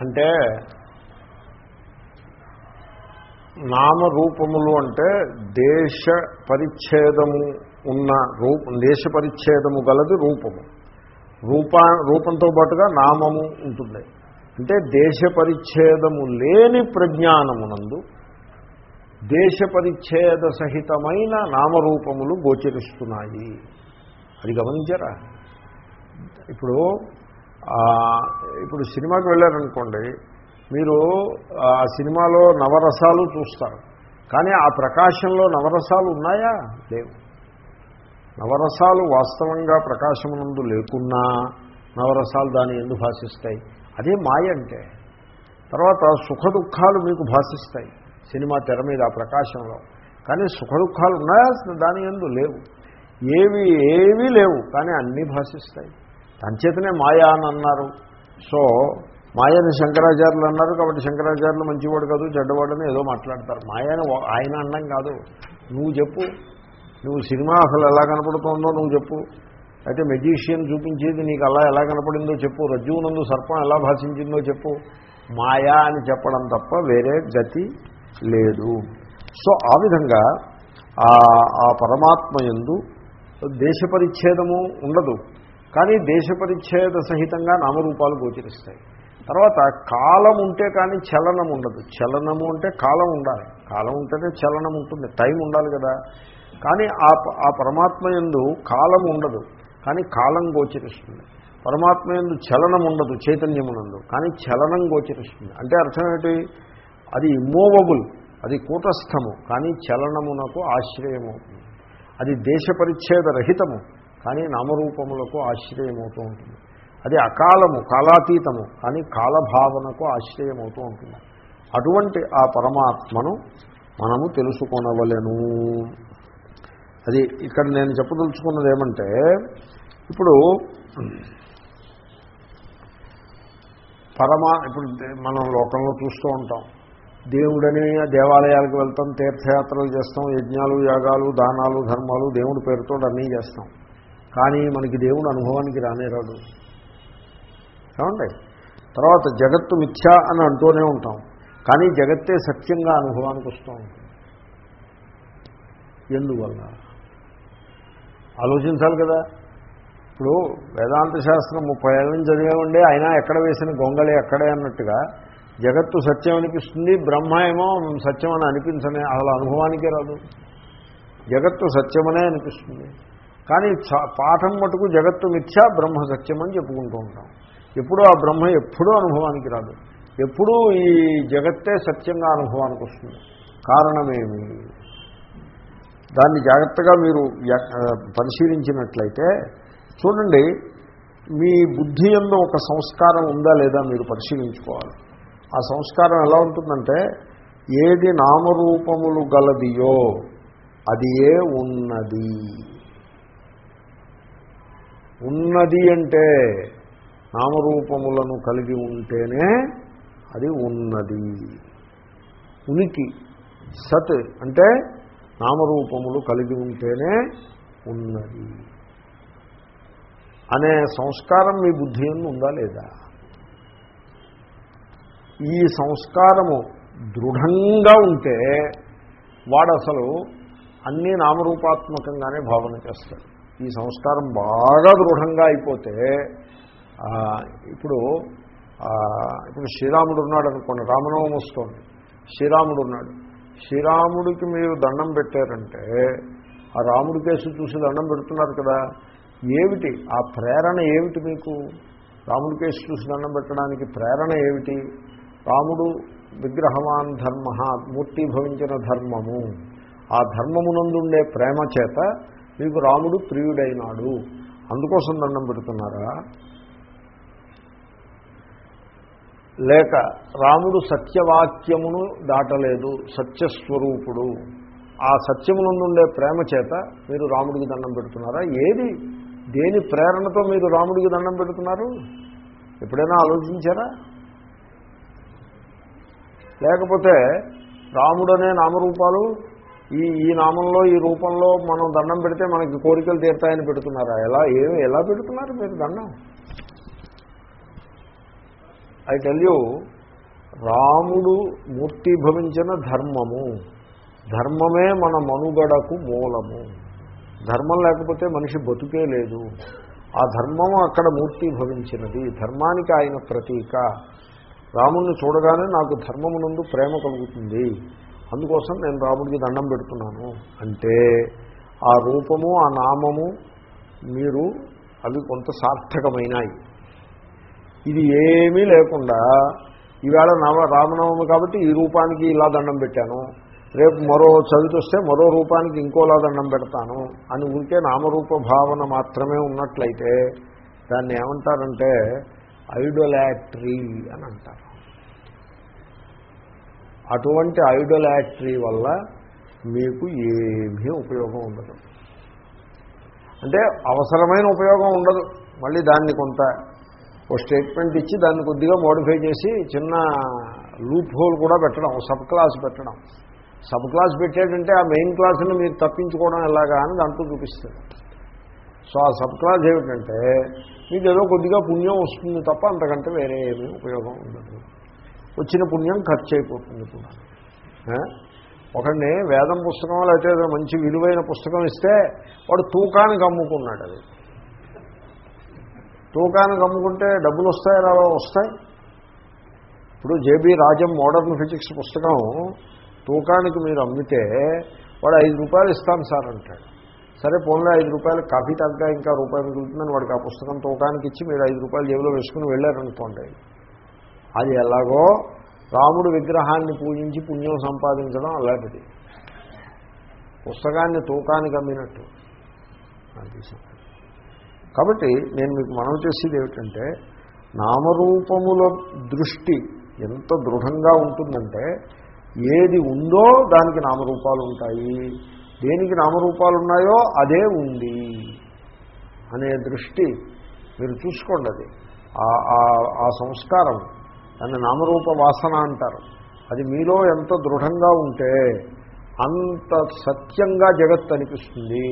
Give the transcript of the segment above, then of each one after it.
అంటే నామరూపములు అంటే దేశ పరిచ్ఛేదము ఉన్న రూపం దేశ పరిచ్ఛేదము గలది రూపము. రూపా రూపంతో పాటుగా నామము ఉంటుంది. అంటే దేశ పరిచ్ఛేదము లేని ప్రజ్ఞానమునందు దేశ పరిచ్ఛేద సహితమైన నామరూపములు గోచరిస్తున్నాయి. అది గమనించరా? ఇప్పుడు ఇప్పుడు సినిమాకి వెళ్ళారనుకోండి మీరు ఆ సినిమాలో నవరసాలు చూస్తారు. కానీ ఆ ప్రకాశంలో నవరసాలు ఉన్నాయా? లేవు. నవరసాలు వాస్తవంగా ప్రకాశమునందు లేకున్నా నవరసాలు దాని ఎందుకు భాషిస్తాయి. అదే మాయ అంటే. తర్వాత సుఖ దుఃఖాలు మీకు భాషిస్తాయి సినిమా తెర మీద ఆ ప్రకాశంలో. కానీ సుఖ దుఃఖాలు ఉన్నాయా? దాని ఎందు లేవు. ఏవి ఏవీ లేవు కానీ అన్నీ భాషిస్తాయి. అంచేతనే మాయా అని అన్నారు. సో మాయని శంకరాచార్యులు అన్నారు కాబట్టి శంకరాచార్యులు మంచివాడు కాదు చెడ్డవాడని ఏదో మాట్లాడతారు. మాయని ఆయన అనడం కాదు. నువ్వు చెప్పు. నువ్వు సినిమా అసలు ఎలా కనపడుతుందో నువ్వు చెప్పు. అయితే మెజీషియన్ చూపించేది నీకు అలా ఎలా కనపడిందో చెప్పు. రజ్జువునందు సర్పం ఎలా భాషించిందో చెప్పు. మాయా అని చెప్పడం తప్ప వేరే గతి లేదు. సో ఆ విధంగా ఆ ఆ పరమాత్మ ఎందు దేశ పరిచ్ఛేదము ఉండదు. కానీ దేశ పరిచ్ఛేద సహితంగా నామరూపాలు గోచరిస్తాయి. తర్వాత కాలం ఉంటే కానీ చలనం ఉండదు. చలనము అంటే కాలం ఉండాలి. కాలం ఉంటేనే చలనం ఉంటుంది. టైం ఉండాలి కదా. కానీ ఆ ప- ఆ పరమాత్మ ఎందు కాలం ఉండదు. కానీ కాలం గోచరిస్తుంది. పరమాత్మ ఎందు చలనం ఉండదు చైతన్యమునందు. కానీ చలనం గోచరిస్తుంది. అంటే అర్థం ఏంటి? అది ఇమ్మూవబుల్ అది కూటస్థము. కానీ చలనమునకు ఆశ్రయమవుతుంది అది దేశ పరిచ్ఛేద రహితము. కానీ నామరూపములకు ఆశ్రయమవుతూ ఉంటుంది. అది అకాలము కాలాతీతము కానీ కాలభావనకు ఆశ్రయమవుతూ ఉంటుంది. అటువంటి ఆ పరమాత్మను మనము తెలుసుకొనవలను. అది ఇక్కడ నేను చెప్పదలుచుకున్నది ఏమంటే ఇప్పుడు పరమా ఇప్పుడు మనం లోకంలో చూస్తూ ఉంటాం. దేవుడని దేవాలయాలకు వెళ్తాం తీర్థయాత్రలు చేస్తాం యజ్ఞాలు యాగాలు దానాలు ధర్మాలు దేవుడి పేరుతో అన్నీ చేస్తాం. కానీ మనకి దేవుడు అనుభవానికి రానే రాడు. ఏమండి? తర్వాత జగత్తు మిథ్య అని అంటూనే ఉంటాం. కానీ జగత్తే సత్యంగా అనుభవానికి వస్తూ ఉంటుంది. ఎందువల్ల? ఆలోచించాలి కదా. ఇప్పుడు వేదాంత శాస్త్రం ముప్పై ఏళ్ళ నుంచి చదివేవండి అయినా ఎక్కడ వేసిన గొంగళి ఎక్కడే అన్నట్టుగా జగత్తు సత్యం అనిపిస్తుంది బ్రహ్మ ఏమో సత్యం అని అనిపించనే అసలు అనుభవానికే రాదు. జగత్తు సత్యమనే అనిపిస్తుంది. కానీ పాఠం మటుకు జగత్తు మిథ్యా బ్రహ్మ సత్యం అని చెప్పుకుంటూ ఉంటాం. ఎప్పుడూ ఆ బ్రహ్మ ఎప్పుడూ అనుభవానికి రాదు. ఎప్పుడూ ఈ జగత్తే సత్యంగా అనుభవానికి వస్తుంది. కారణమేమి? దాన్ని జాగ్రత్తగా మీరు పరిశీలించినట్లయితే చూడండి మీ బుద్ధి ఎందు ఒక సంస్కారం ఉందా లేదా మీరు పరిశీలించుకోవాలి. ఆ సంస్కారం ఎలా ఉంటుందంటే ఏది నామరూపములు గలదియో అది ఏ ఉన్నది. ఉన్నది అంటే నామరూపములను కలిగి ఉంటేనే అది ఉన్నది. ఉనికి సత్ అంటే నామరూపములు కలిగి ఉంటేనే ఉన్నది. అనే సంస్కారం మీ బుద్ధి ఉందా లేదా? ఈ సంస్కారము దృఢంగా ఉంటే వాడు అసలు అన్నీ నామరూపాత్మకంగానే భావన చేస్తాడు ఈ సంస్కారం బాగా దృఢంగా అయిపోతే ఇప్పుడు ఇప్పుడు శ్రీరాముడు ఉన్నాడు అనుకోండి రామనవమి వస్తుంది. శ్రీరాముడు ఉన్నాడు. శ్రీరాముడికి మీరు దండం పెట్టారంటే ఆ రాముడి కేసు చూసి దండం పెడుతున్నారు కదా. ఏమిటి? ఆ ప్రేరణ ఏమిటి మీకు? రాముడి కేసు చూసి దండం పెట్టడానికి ప్రేరణ ఏమిటి? రాముడు విగ్రహవాన్ ధర్మ మూర్తి భవించిన ధర్మము. ఆ ధర్మమునందుండే ప్రేమ చేత మీకు రాముడు ప్రియుడైనాడు. అందుకోసం దండం పెడుతున్నారా? లేక రాముడు సత్యవాక్యమును దాటలేదు సత్యస్వరూపుడు. ఆ సత్యమునందుండే ప్రేమ చేత మీరు రాముడికి దండం పెడుతున్నారా? ఏది? దేని ప్రేరణతో మీరు రాముడికి దండం పెడుతున్నారు? ఎప్పుడైనా ఆలోచించారా? లేకపోతే రాముడనే నామరూపాలు ఈ ఈ నామంలో ఈ రూపంలో మనం దండం పెడితే మనకి కోరికలు తీరుతాయని పెడుతున్నారా? ఎలా ఏమి ఎలా పెడుతున్నారు మీరు దండం? ఐ టెల్ యూ రాముడు మూర్తిభవించిన ధర్మము. ధర్మమే మన మనుగడకు మూలము. ధర్మం లేకపోతే మనిషి బతుకే లేదు. ఆ ధర్మము అక్కడ మూర్తిభవించినది ధర్మానికి ఆయన ప్రతీక. రాముణ్ణి చూడగానే నాకు ధర్మమునందు ప్రేమ కలుగుతుంది. అందుకోసం నేను రాముడికి దండం పెడుతున్నాను. అంటే ఆ రూపము ఆ నామము మీరు అవి కొంత సార్థకమైనాయి. ఇది ఏమీ లేకుండా ఈవేళ నవ రామనవమి కాబట్టి ఈ రూపానికి ఇలా దండం పెట్టాను. రేపు మరో చదివితొస్తే మరో రూపానికి ఇంకోలా దండం పెడతాను అని ఉంటే నామరూప భావన మాత్రమే ఉన్నట్లయితే దాన్ని ఏమంటారంటే ఐడోలాట్రీ అని అంటారు. అటువంటి ఐడోలాట్రీ వల్ల మీకు ఏమీ ఉపయోగం ఉండదు. అంటే అవసరమైన ఉపయోగం ఉండదు. మళ్ళీ దాన్ని కొంత ఓ స్టేట్మెంట్ ఇచ్చి దాన్ని కొద్దిగా మోడిఫై చేసి చిన్న లూప్ హోల్ కూడా పెట్టడం సబ్ క్లాస్ పెట్టడం. సబ్ క్లాస్ పెట్టాడంటే ఆ మెయిన్ క్లాస్ని మీరు తప్పించుకోవడం ఎలాగా అని దాంట్లో చూపిస్తుంది. సో ఆ సబ్ క్లాస్ ఏమిటంటే మీకు ఏదో కొద్దిగా పుణ్యం వస్తుంది తప్ప అంతకంటే వేరే ఏమీ ఉపయోగం ఉండదు. వచ్చిన పుణ్యం ఖర్చు అయిపోతుంది కూడా ఒకడిని వేదం పుస్తకం లేకపోతే ఏదో మంచి విలువైన పుస్తకం ఇస్తే వాడు తూకానికి అమ్ముకున్నాడు అది. తూకానికి అమ్ముకుంటే డబ్బులు వస్తాయి అలా వస్తాయి. ఇప్పుడు జేబీ రాజం మోడర్న్ ఫిజిక్స్ పుస్తకం తూకానికి మీరు అమ్మితే వాడు ఐదు రూపాయలు ఇస్తాను సార్ అంటాడు. సరే పోన్లే ఐదు రూపాయలు కాఫీ తగ్గ ఇంకా రూపాయి మిగులుతుందని వాడికి ఆ పుస్తకం తూకానికి ఇచ్చి మీరు ఐదు రూపాయలు జేబులో వేసుకుని వెళ్ళారనుకోండి. అది ఎలాగో రాముడు విగ్రహాన్ని పూజించి పుణ్యం సంపాదించడం అలాంటిది. పుస్తకాన్ని తూకానికి అమ్మినట్టు. కాబట్టి నేను మీకు మనం చేసేది ఏమిటంటే నామరూపముల దృష్టి ఎంత దృఢంగా ఉంటుందంటే ఏది ఉందో దానికి నామరూపాలు ఉంటాయి దేనికి నామరూపాలు ఉన్నాయో అదే ఉంది అనే దృష్టి మీరు చూసుకోండి అది. ఆ సంస్కారం దాన్ని నామరూప వాసన అంటారు. అది మీలో ఎంత దృఢంగా ఉంటే అంత సత్యంగా జగత్ అనిపిస్తుంది.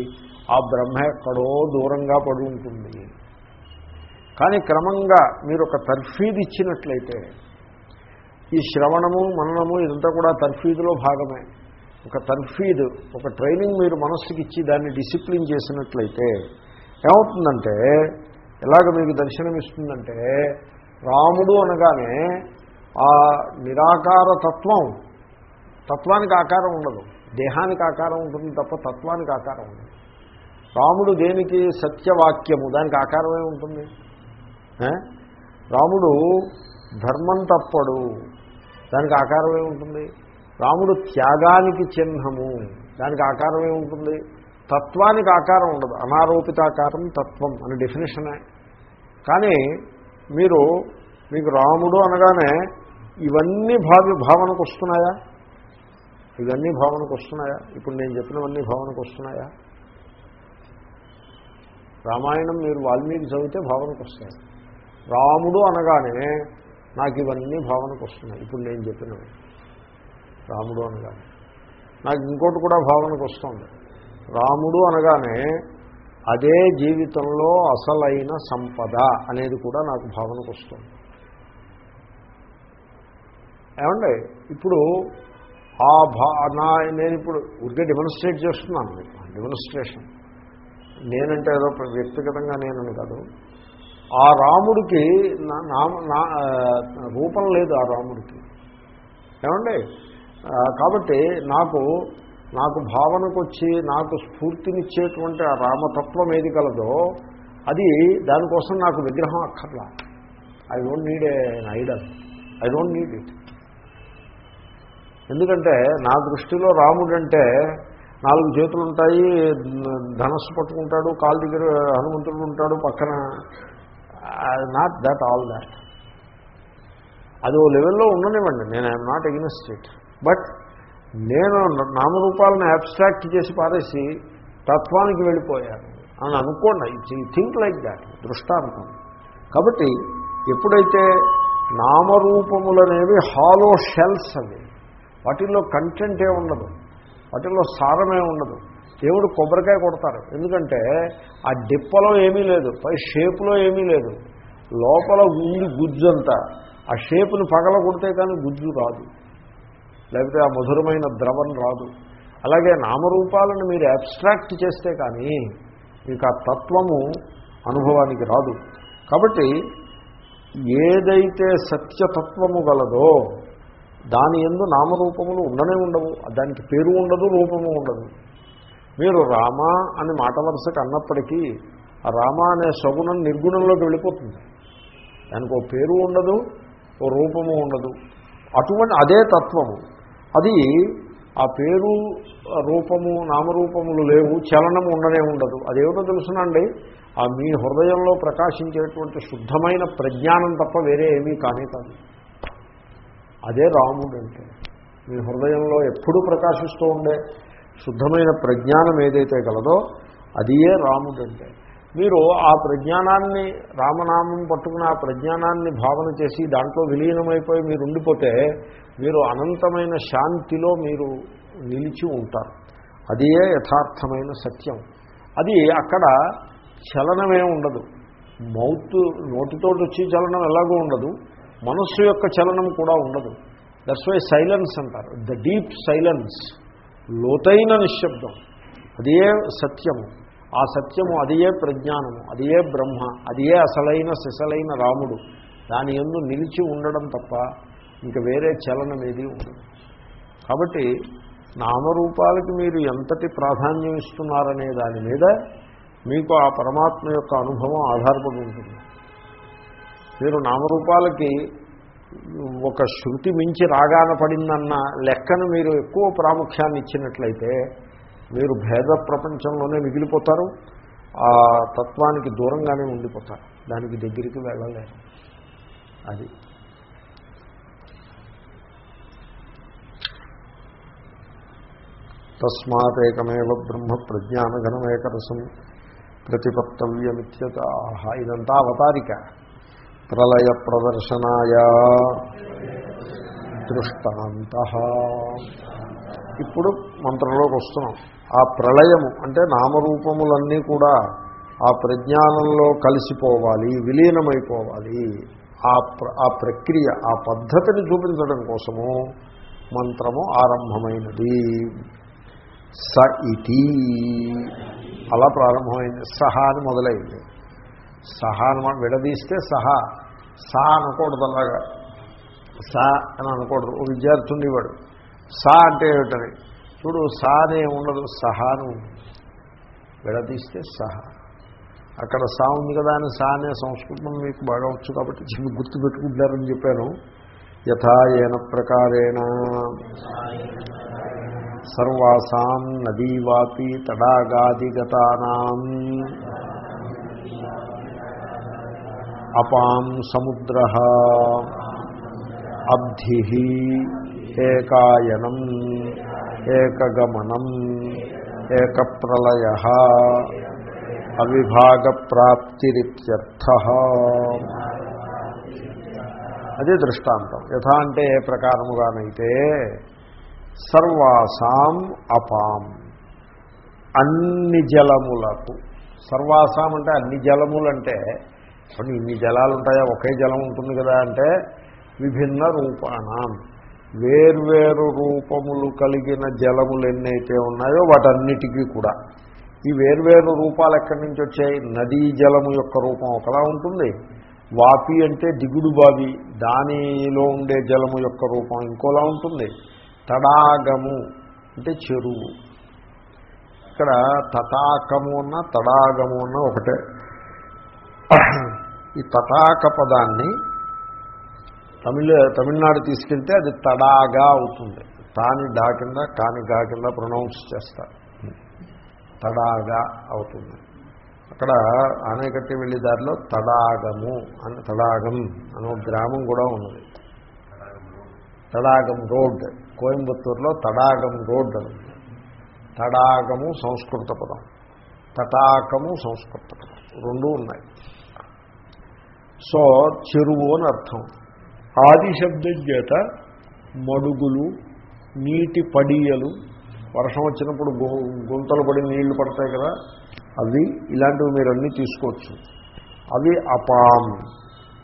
ఆ బ్రహ్మ ఎక్కడో దూరంగా పడి ఉంటుంది. కానీ క్రమంగా మీరు ఒక తర్ఫీదు ఇచ్చినట్లయితే ఈ శ్రవణము మననము ఇదంతా కూడా తర్ఫీదులో భాగమే. ఒక తర్ఫీదు ఒక ట్రైనింగ్ మీరు మనస్సుకి ఇచ్చి దాన్ని డిసిప్లిన్ చేసినట్లయితే ఏమవుతుందంటే ఎలాగ మీకు దర్శనమిస్తుందంటే రాముడు అనగానే ఆ నిరాకార తత్వం తత్వానికి ఆకారం ఉండదు. దేహానికి ఆకారం ఉంటుంది తప్ప తత్వానికి ఆకారం ఉండదు. రాముడు దేనికి సత్యవాక్యము? దానికి ఆకారమే ఉంటుంది. రాముడు ధర్మం తప్పడు దానికి ఆకారమే ఉంటుంది. రాముడు త్యాగానికి చిహ్నము దానికి ఆకారమే ఉంటుంది. తత్వానికి ఆకారం ఉండదు. అనారోపితాకారం తత్వం అని డెఫినేషనే కానీ మీరు మీకు రాముడు అనగానే ఇవన్నీ భావి భావనకు వస్తున్నాయా? ఇవన్నీ భావనకు వస్తున్నాయా? ఇప్పుడు నేను చెప్పినవన్నీ భావనకు వస్తున్నాయా? రామాయణం మీరు వాల్మీకి చదివితే భావనకు వస్తాయి. రాముడు అనగానే నాకు ఇవన్నీ భావనకు వస్తున్నాయి. ఇప్పుడు నేను చెప్పినవి. రాముడు అనగానే. నాకు ఇంకోటి కూడా భావనకు వస్తుంది. రాముడు అనగానే అదే జీవితంలో అసలైన సంపద అనేది కూడా నాకు భావనకు వస్తుంది. ఏమండి? ఇప్పుడు ఆ భా నా నేను ఇప్పుడు ఉరికే డెమోన్స్ట్రేట్ చేస్తున్నాను మీకు. డెమోన్స్ట్రేషన్ నేనంటే ఏదో వ్యక్తిగతంగా నేనని కాదు. ఆ రాముడికి నా- నా- రూపం లేదు ఆ రాముడికి. ఏమండి? కాబట్టి నాకు నాకు భావనకు వచ్చి నాకు స్ఫూర్తినిచ్చేటువంటి ఆ రామతత్వం ఏది కలదో అది దానికోసం నాకు విగ్రహం అక్కర్లా. I don't need a idol I don't need it ఎందుకంటే నా దృష్టిలో రాముడంటే నాలుగు చేతులు ఉంటాయి ధనస్సు పట్టుకుంటాడు కాలు దగ్గర హనుమంతుడు ఉంటాడు పక్కన నాట్ దట్ ఆల్ దాట్ అది ఓ లెవెల్లో ఉండనివ్వండి నేను I'm not against it but నేను నామరూపాలను అబ్స్ట్రాక్ట్ చేసి పారేసి తత్వానికి వెళ్ళిపోయాను అని అనుకోండి థింక్ లైక్ దాట్ దృష్టాంతం. కాబట్టి ఎప్పుడైతే నామరూపములనేవి హాలో షెల్స్ అవి వాటిల్లో కంటెంట్ ఏ ఉండదు వాటిల్లో సారమే ఉండదు. దేవుడు కొబ్బరికాయ కొడతారు. ఎందుకంటే ఆ డిప్పలో ఏమీ లేదు పై షేపులో ఏమీ లేదు. లోపల ఉంది గుజ్జంతా ఆ షేపుని పగల కొడితే కానీ గుజ్జు రాదు. లేకపోతే ఆ మధురమైన ద్రవం రాదు. అలాగే నామరూపాలను మీరు అబ్స్ట్రాక్ట్ చేస్తే కానీ మీకు ఆ తత్వము అనుభవానికి రాదు. కాబట్టి ఏదైతే సత్యతత్వము గలదో దాని ఎందు నామరూపములు ఉండనే ఉండవు. దానికి పేరు ఉండదు రూపము ఉండదు. మీరు రామ అని మాట వరుసకు అన్నప్పటికీ రామ అనే సగుణం నిర్గుణంలోకి వెళ్ళిపోతుంది. దానికి ఓ పేరు ఉండదు ఓ రూపము ఉండదు. అటువంటి అదే తత్వము. అది ఆ పేరు రూపము నామరూపములు లేవు చలనము ఉండనే ఉండదు. అదేమిటో తెలుసునండి? ఆ మీ హృదయంలో ప్రకాశించేటువంటి శుద్ధమైన ప్రజ్ఞానం తప్ప వేరే ఏమీ కానే కాదు. అదే రాముడు అంటే మీ హృదయంలో ఎప్పుడూ ప్రకాశిస్తూ ఉండే శుద్ధమైన ప్రజ్ఞానం ఏదైతే గలదో అదియే రాముడు అంటే మీరు ఆ ప్రజ్ఞానాన్ని రామనామం పట్టుకుని ఆ ప్రజ్ఞానాన్ని భావన చేసి దాంట్లో విలీనమైపోయి మీరు ఉండిపోతే మీరు అనంతమైన శాంతిలో మీరు నిలిచి ఉంటారు. అదే యథార్థమైన సత్యం. అది అక్కడ చలనమే ఉండదు. మౌత్ నోటితో వచ్చి చలనం ఎలాగో ఉండదు. మనస్సు యొక్క చలనం కూడా ఉండదు. దట్స్ వై సైలెన్స్ అంటారు. ద డీప్ సైలెన్స్ లోతైన నిశ్శబ్దం. అదే సత్యము. ఆ సత్యము అదియే ప్రజ్ఞానము అదియే బ్రహ్మ అదియే అసలైన సిసలైన రాముడు. దాని ఎందు నిలిచి ఉండడం తప్ప ఇంక వేరే చలనం ఏది ఉండదు. కాబట్టి నామరూపాలకి మీరు ఎంతటి ప్రాధాన్యం ఇస్తున్నారనే దాని మీద మీకు ఆ పరమాత్మ యొక్క అనుభవం ఆధారపడి ఉంటుంది. మీరు నామరూపాలకి ఒక శృతి మించి రాగాన పడిందన్న లెక్కను మీరు ఎక్కువ ప్రాముఖ్యాన్ని ఇచ్చినట్లయితే మీరు భేద ప్రపంచంలోనే మిగిలిపోతారు ఆ తత్వానికి దూరంగానే ఉండిపోతారు. దానికి దగ్గరికి వెళ్ళలేరు. అది. తస్మాతేకమేవ బ్రహ్మ ప్రజ్ఞానఘనమేకరసం ప్రతిపత్తవ్యమిత్యత. ఇదంతా అవతారిక. ప్రళయ ప్రదర్శనాయ దృష్టాంత. ఇప్పుడు మంత్రంలోకి వస్తున్నాం. ఆ ప్రళయము అంటే నామరూపములన్నీ కూడా ఆ ప్రజ్ఞానంలో కలిసిపోవాలి విలీనమైపోవాలి. ఆ ఆ ప్రక్రియ ఆ పద్ధతిని చూపించడం కోసము మంత్రము ఆరంభమైనది. స ఇతి. అలా ప్రారంభమైంది. సహా అని మొదలైంది. సహా అని మనం విడదీస్తే సహా. సా అనకూడదు అలాగా. సా అని అనకూడదు. ఓ విద్యార్థి ఉండేవాడు సా అంటే ఏమిటని? చూడు సా అనే ఉండదు సహాను విడదీస్తే సహా. అక్కడ సా ఉంది కదా అని సా అనే సంస్కృతం మీకు బాగా వచ్చు కాబట్టి చిన్న గుర్తు పెట్టుకుంటారని చెప్పాను. యథా ప్రకారేణ. సర్వాసాం నదీవాపి తడాగాదిగతానాం. అపాం సముద్ర. అబ్ధి ఏకాయనం. ఏకగమనం ఏకప్రళయ అవిభాగ ప్రాప్తిరిత్యర్థ అదే దృష్టాంతం. యథా అంటే ఏ ప్రకారముగానైతే సర్వాసాం అపాం అన్ని జలములకు. సర్వాసాం అంటే అన్ని జలములంటే కొన్ని ఇన్ని జలాలు ఉంటాయా ఒకే జలం ఉంటుంది కదా అంటే విభిన్న రూపాణం వేర్వేరు రూపములు కలిగిన జలములు ఎన్నైతే ఉన్నాయో వాటన్నిటికీ కూడా. ఈ వేర్వేరు రూపాలు ఎక్కడి నుంచి వచ్చాయి? నదీ జలము యొక్క రూపం ఒకలా ఉంటుంది. వాపి అంటే దిగుడు బావి దానిలో ఉండే జలము యొక్క రూపం ఇంకోలా ఉంటుంది. తడాగము అంటే చెరువు. ఇక్కడ తటాకము అన్న తడాగము అన్న ఒకటే. ఈ తటాక పదాన్ని తమిళ తమిళనాడు తీసుకెళ్తే అది తడాగా అవుతుంది. తాని డా కింద కాని గా కింద ప్రొనౌన్స్ చేస్తారు. తడాగా అవుతుంది. అక్కడ ఆనకట్టి వెళ్ళే దారిలో తడాగము అని తడాగం అనే ఒక గ్రామం కూడా ఉన్నది. తడాగం రోడ్ కోయంబత్తూరులో తడాగం రోడ్ అని తడాగము సంస్కృత పదం. తటాకము సంస్కృత పదం. రెండూ ఉన్నాయి. సో చెరువు అని అర్థం. ఆది శబ్దం చేత మడుగులు నీటి పడియలు. వర్షం వచ్చినప్పుడు గుంతలు పడి నీళ్ళు పడతాయి కదా అవి ఇలాంటివి మీరు అన్నీ తీసుకోవచ్చు. అవి అపాం.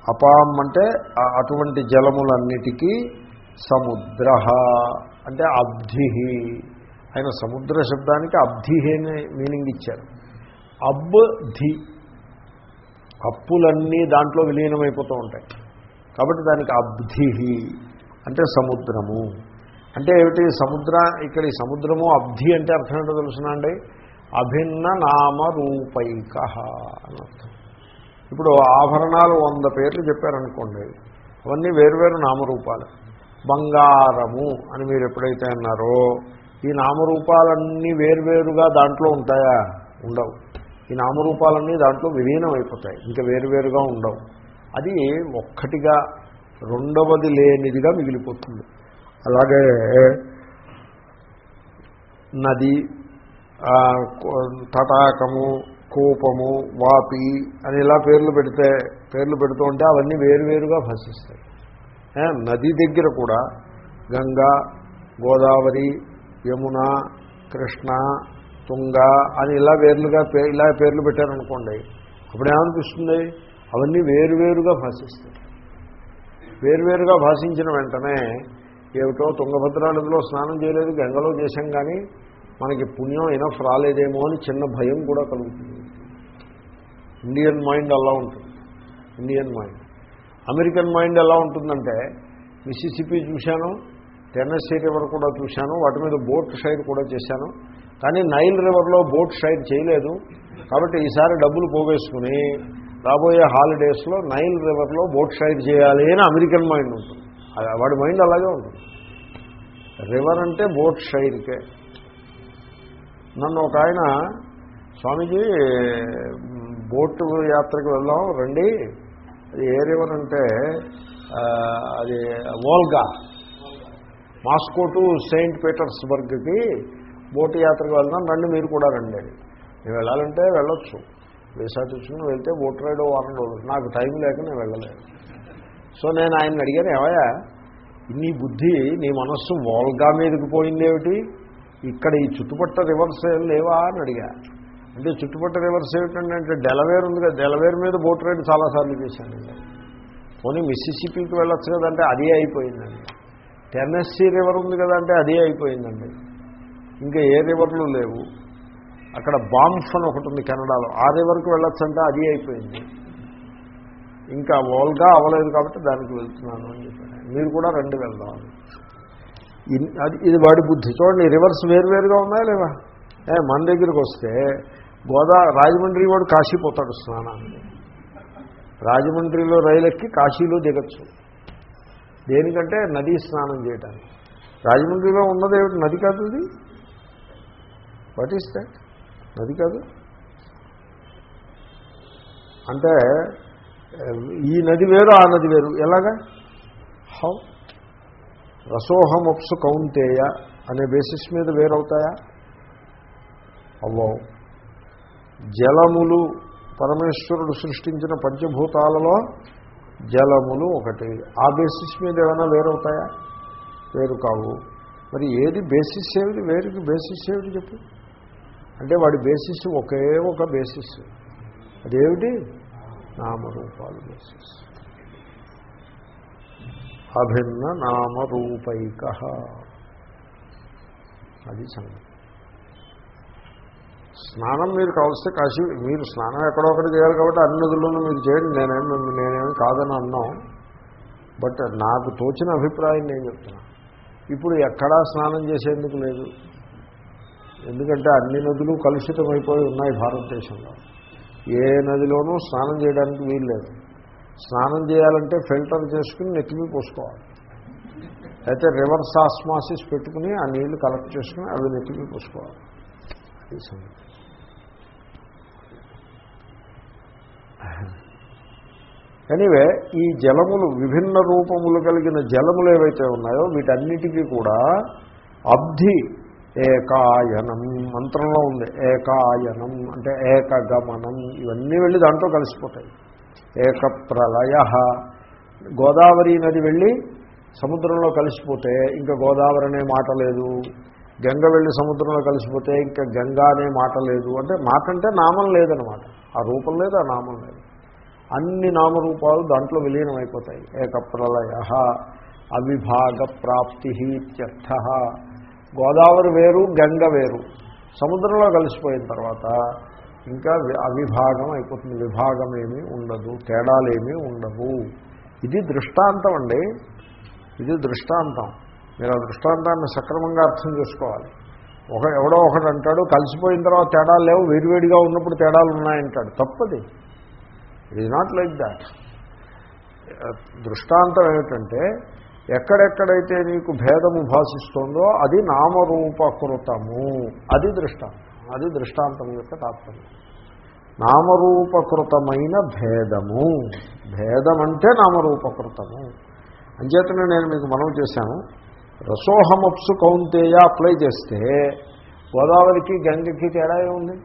అపాం అంటే అటువంటి జలములన్నిటికీ సముద్ర. అంటే అబ్ధి. ఆయన సముద్ర శబ్దానికి అబ్ధి అనే మీనింగ్ ఇచ్చారు. అబ్ధి అప్పులన్నీ దాంట్లో విలీనమైపోతూ ఉంటాయి. కాబట్టి దానికి అబ్ధి అంటే సముద్రము. అంటే ఏమిటి? సముద్ర ఇక్కడ ఈ సముద్రము అబ్ధి అంటే అర్థం ఏంటో తెలుసునండి అభిన్న నామరూపైక అని అర్థం. ఇప్పుడు ఆభరణాలు వంద పేర్లు చెప్పారనుకోండి అవన్నీ వేరువేరు నామరూపాలు. బంగారము అని మీరు ఎప్పుడైతే అన్నారో ఈ నామరూపాలన్నీ వేరువేరుగా దాంట్లో ఉంటాయా? ఉండవు. ఈ నామరూపాలన్నీ దాంట్లో విలీనం అయిపోతాయి ఇంకా వేరువేరుగా ఉండవు. అది ఒక్కటిగా రెండవది లేనిదిగా మిగిలిపోతుంది. అలాగే నది తటాకము కూపము వాపి అని ఇలా పేర్లు పెడితే పేర్లు పెడుతూ ఉంటే అవన్నీ వేరువేరుగా భాషిస్తాయి. నది దగ్గర కూడా గంగా గోదావరి యమున కృష్ణ తుంగ అని ఇలా పేర్లుగా పే- ఇలా పేర్లు పెట్టారనుకోండి అప్పుడు ఏమనిపిస్తుంది? అవన్నీ వేరువేరుగా భాషిస్తాయి. వేరువేరుగా భాషించిన వెంటనే ఏమిటో తుంగభద్ర నదిలో స్నానం చేయలేదు గంగలో చేశాం కానీ మనకి పుణ్యం ఇనఫ్ రాలేదేమో అని చిన్న భయం కూడా కలుగుతుంది. ఇండియన్ మైండ్ అలా ఉంటుంది. Indian mind. అమెరికన్ మైండ్ ఎలా ఉంటుందంటే మిసిసిపి చూశాను టెన్నసీ రివర్ కూడా చూశాను వాటి మీద బోట్ షైర్ కూడా చేశాను. కానీ నైల్ రివర్లో బోట్ షైర్ చేయలేదు. కాబట్టి ఈసారి డబ్బులు పోగేసుకుని రాబోయే హాలిడేస్లో నైల్ రివర్లో బోట్ షైడ్ చేయాలి అని అమెరికన్ మైండ్ ఉంటుంది. అది- వాడి మైండ్ అలాగే ఉంటుంది. రివర్ అంటే బోట్ షైడ్కే. నన్ను ఒక ఆయన స్వామీజీ బోటు యాత్రకు వెళ్దాం రండి. అది ఏ రివర్ అంటే అది వోల్గా. మాస్కో టు సెయింట్ పీటర్స్బర్గ్కి బోటు యాత్రకు వెళ్దాం రండి మీరు కూడా రండి. నేను వెళ్ళాలంటే వెళ్ళొచ్చు. వీసా తీసుకుని వెళ్తే బోట్ రైడ్ వారం రోజులు నాకు టైం లేక నేను వెళ్ళలేదు. సో నేను ఆయన అడిగాను ఏమయ్యా నీ బుద్ధి నీ మనస్సు వోల్గా మీదకి పోయిందేమిటి ఇక్కడ ఈ చుట్టుపట్ట రివర్స్ లేవా అని అడిగా. అంటే చుట్టుపట్ట రివర్స్ ఏమిటంటే డెలవేర్ ఉంది కదా డెలవేర్ మీద బోట్ రైడ్ చాలాసార్లు చేశాను పోనీ మిస్సిసిపికి వెళ్ళొచ్చు కదంటే అదే అయిపోయిందండి. టెన్నెస్సీ రివర్ ఉంది కదా అంటే అదే అయిపోయిందండి. ఇంకా ఏ రివర్లు లేవు. అక్కడ బాంఫ్ అని ఒకటి ఉంది కెనడాలో. ఆ రివర్కి వెళ్ళొచ్చు అంటే అది అయిపోయింది. ఇంకా ఓల్గా అవ్వలేదు కాబట్టి దానికి వెళ్తున్నాను అని చెప్పాను మీరు కూడా రెండు వెళ్దాం అది ఇది వాడి బుద్ధి. చూడండి రివర్స్ వేరువేరుగా ఉన్నాయా లేవా? ఏ మన దగ్గరికి వస్తే గోదా రాజమండ్రి వాడు కాశీ పోతాడు స్నానాన్ని రాజమండ్రిలో రైలు ఎక్కి కాశీలో దిగచ్చు. దేనికంటే నదీ స్నానం చేయడానికి రాజమండ్రిలో ఉన్నది నది కాదు ఇది వాట్ ఈస్ దట్ అది కాదు. అంటే ఈ నది వేరు ఆ నది వేరు. ఎలాగా? హౌ? రసోహమప్సు కౌంతేయ అనే బేసిస్ మీద వేరవుతాయా? అవ్వవు. జలములు పరమేశ్వరుడు సృష్టించిన పంచభూతాలలో జలములు ఒకటి. ఆ బేసిస్ మీద ఏమైనా వేరవుతాయా? వేరు కావు. మరి ఏది బేసిస్ ఏమిటి? వేరుకి బేసిస్ ఏమిటి చెప్పు. అంటే వాడి బేసిస్ ఒకే ఒక బేసిస్ అదేమిటి? నామరూపాలు బేసిస్ అభిన్న నామరూపైక అది సంగతి. స్నానం మీరు కావలిస్తే కాశీ మీరు స్నానం ఎక్కడో ఒకటి చేయాలి కాబట్టి అన్ని నదుల్లోనూ మీరు చేయండి. నేనేమి నేనేమి కాదని అన్నాం. బట్ నాకు తోచిన అభిప్రాయం నేను చెప్తున్నా. ఇప్పుడు ఎక్కడా స్నానం చేసేందుకు లేదు. ఎందుకంటే అన్ని నదులు కలుషితమైపోయి ఉన్నాయి భారతదేశంలో. ఏ నదిలోనూ స్నానం చేయడానికి వీలు లేదు. స్నానం చేయాలంటే ఫిల్టర్ చేసుకుని నెత్తిమి పోసుకోవాలి. అయితే రివర్స్ ఆస్మాసిస్ పెట్టుకుని ఆ నీళ్ళు కలెక్ట్ చేసుకుని అవి నెత్తిమి పోసుకోవాలి. ఎనివే ఈ జలములు విభిన్న రూపములు కలిగిన జలములు ఏవైతే ఉన్నాయో వీటన్నిటికీ కూడా అబ్ధి ఏకాయనం. మంత్రంలో ఉంది. ఏకాయనం అంటే ఏకగమనం. ఇవన్నీ వెళ్ళి దాంట్లో కలిసిపోతాయి. ఏక ప్రళయ గోదావరి నది వెళ్ళి సముద్రంలో కలిసిపోతే ఇంకా గోదావరి అనే మాట లేదు. గంగ వెళ్ళి సముద్రంలో కలిసిపోతే ఇంకా గంగా అనే మాట లేదు. అంటే మాట అంటే నామం లేదనమాట ఆ రూపం లేదు ఆ నామం లేదు. అన్ని నామరూపాలు దాంట్లో విలీనం అయిపోతాయి. ఏకప్రలయ. అవిభాగ ప్రాప్తి ఇత్యర్థ. గోదావరి వేరు గంగ వేరు. సముద్రంలో కలిసిపోయిన తర్వాత ఇంకా అవిభాగం అయిపోతుంది. విభాగం ఏమీ ఉండదు తేడాలేమీ ఉండవు. ఇది దృష్టాంతం అండి. ఇది దృష్టాంతం. మీరు ఆ దృష్టాంతాన్ని సక్రమంగా అర్థం చేసుకోవాలి. ఒక ఎవడో ఒకడు అంటాడు కలిసిపోయిన తర్వాత తేడాలు లేవు వేడివేడిగా ఉన్నప్పుడు తేడాలు ఉన్నాయంటాడు. తప్పది. It is not like that దృష్టాంతం ఏమిటంటే ఎక్కడెక్కడైతే నీకు భేదము భాషిస్తోందో అది నామరూపకృతము. అది దృష్టాంతం అది దృష్టాంతం యొక్క తాత్పర్యం. నామరూపకృతమైన భేదము. భేదం అంటే నామరూపకృతము. అంచేతనే నేను మీకు మనవి చేశాను. రసోహమప్సు కౌంతేయ అప్లై చేస్తే గోదావరికి గంగకి తేడా ఏముంది?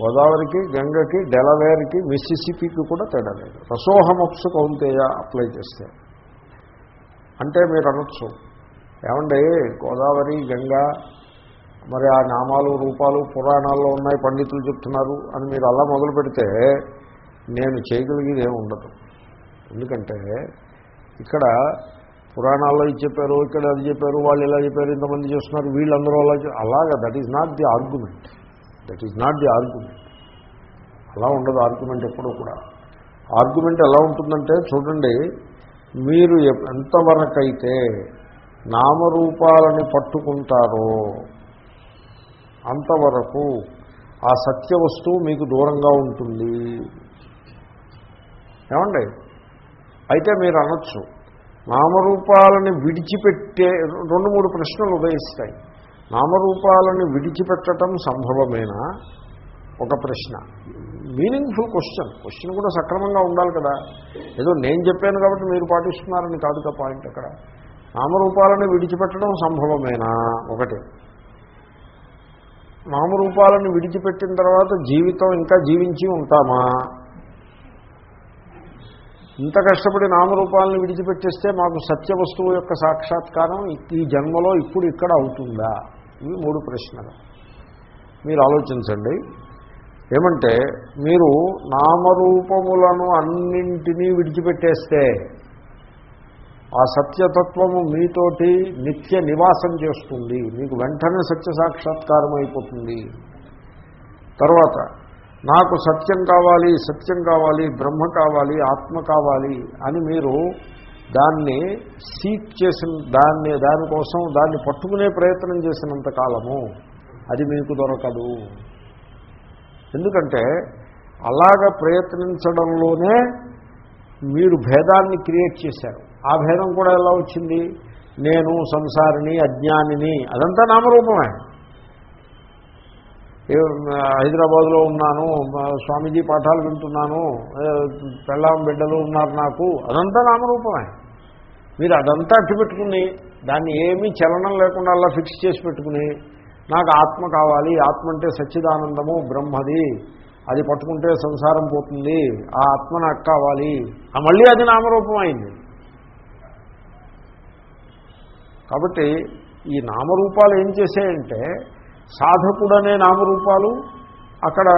గోదావరికి గంగకి డెలవేర్కి మిస్సిసిపికి కూడా తేడా లేదు. రసోహమప్సు కౌంతేయ అప్లై చేస్తే అంటే మీరు అనొచ్చు. ఏమండి? గోదావరి గంగ మరి ఆ నామాలు రూపాలు పురాణాల్లో ఉన్నాయి పండితులు చెప్తున్నారు అని మీరు అలా మొదలు పెడితే నేను చేయగలిగేది ఏమి ఉండదు. ఎందుకంటే ఇక్కడ పురాణాల్లో ఇది చెప్పారు ఇక్కడ అది చెప్పారు వాళ్ళు ఇలా చెప్పారు ఇంతమంది చేస్తున్నారు వీళ్ళందరూ అలా అలాగా that is not the argument that is not the argument అలా ఉండదు ఆర్గ్యుమెంట్ ఎప్పుడూ కూడా. ఆర్గ్యుమెంట్ ఎలా ఉంటుందంటే చూడండి మీరు ఎంతవరకైతే నామరూపాలని పట్టుకుంటారో అంతవరకు ఆ సత్య వస్తువు మీకు దూరంగా ఉంటుంది. ఏమండి? అయితే మీరు అనొచ్చు. నామరూపాలని విడిచిపెట్టే రెండు మూడు ప్రశ్నలు ఉదయిస్తాయి. నామరూపాలని విడిచిపెట్టడం సంభవమేనా? ఒక ప్రశ్న. Meaningful question. క్వశ్చన్ కూడా సక్రమంగా ఉండాలి కదా. ఏదో నేను చెప్పాను కాబట్టి మీరు పాటిస్తున్నారని కాదు పాయింట్ అక్కడ. నామరూపాలను విడిచిపెట్టడం సంభవమేనా? ఒకటి. నామరూపాలను విడిచిపెట్టిన తర్వాత జీవితం ఇంకా జీవించి ఉంటామా? ఇంత కష్టపడి నామరూపాలను విడిచిపెట్టేస్తే మాకు సత్య వస్తువు యొక్క సాక్షాత్కారం ఈ జన్మలో ఇప్పుడు ఇక్కడ అవుతుందా? ఇవి మూడు ప్రశ్నలు. మీరు ఆలోచించండి. ఏమంటే మీరు నామరూపములను అన్నింటినీ విడిచిపెట్టేస్తే ఆ సత్యతత్వము మీతోటి నిత్య నివాసం చేస్తుంది. మీకు వెంటనే సత్య సాక్షాత్కారం అయిపోతుంది. తర్వాత నాకు సత్యం కావాలి సత్యం కావాలి బ్రహ్మ కావాలి ఆత్మ కావాలి అని మీరు దాన్ని సీక్ చేసిన దాన్ని దానికోసం దాన్ని పట్టుకునే ప్రయత్నం చేసినంత కాలము అది మీకు దొరకదు. ఎందుకంటే అలాగ ప్రయత్నించడంలోనే మీరు భేదాన్ని క్రియేట్ చేశారు. ఆ భేదం కూడా ఎలా వచ్చింది? నేను సంసారిని అజ్ఞానిని అదంతా నామరూపమే. హైదరాబాద్లో ఉన్నాను స్వామీజీ పాఠాలు వింటున్నాను పెళ్ళాం బిడ్డలు ఉన్నారు నాకు అదంతా నామరూపమే. మీరు అదంతా అట్టు పెట్టుకుని దాన్ని ఏమీ చలనం లేకుండా అలా ఫిక్స్ చేసి పెట్టుకుని నాకు ఆత్మ కావాలి ఆత్మ అంటే సచ్చిదానందము బ్రహ్మది. అది పట్టుకుంటే సంసారం పోతుంది ఆ ఆత్మ నాకు కావాలి. ఆ మళ్ళీ అది నామరూపం అయింది కాబట్టి ఈ నామరూపాలు ఏం చేసాయంటే సాధకుడనే నామరూపాలు అక్కడ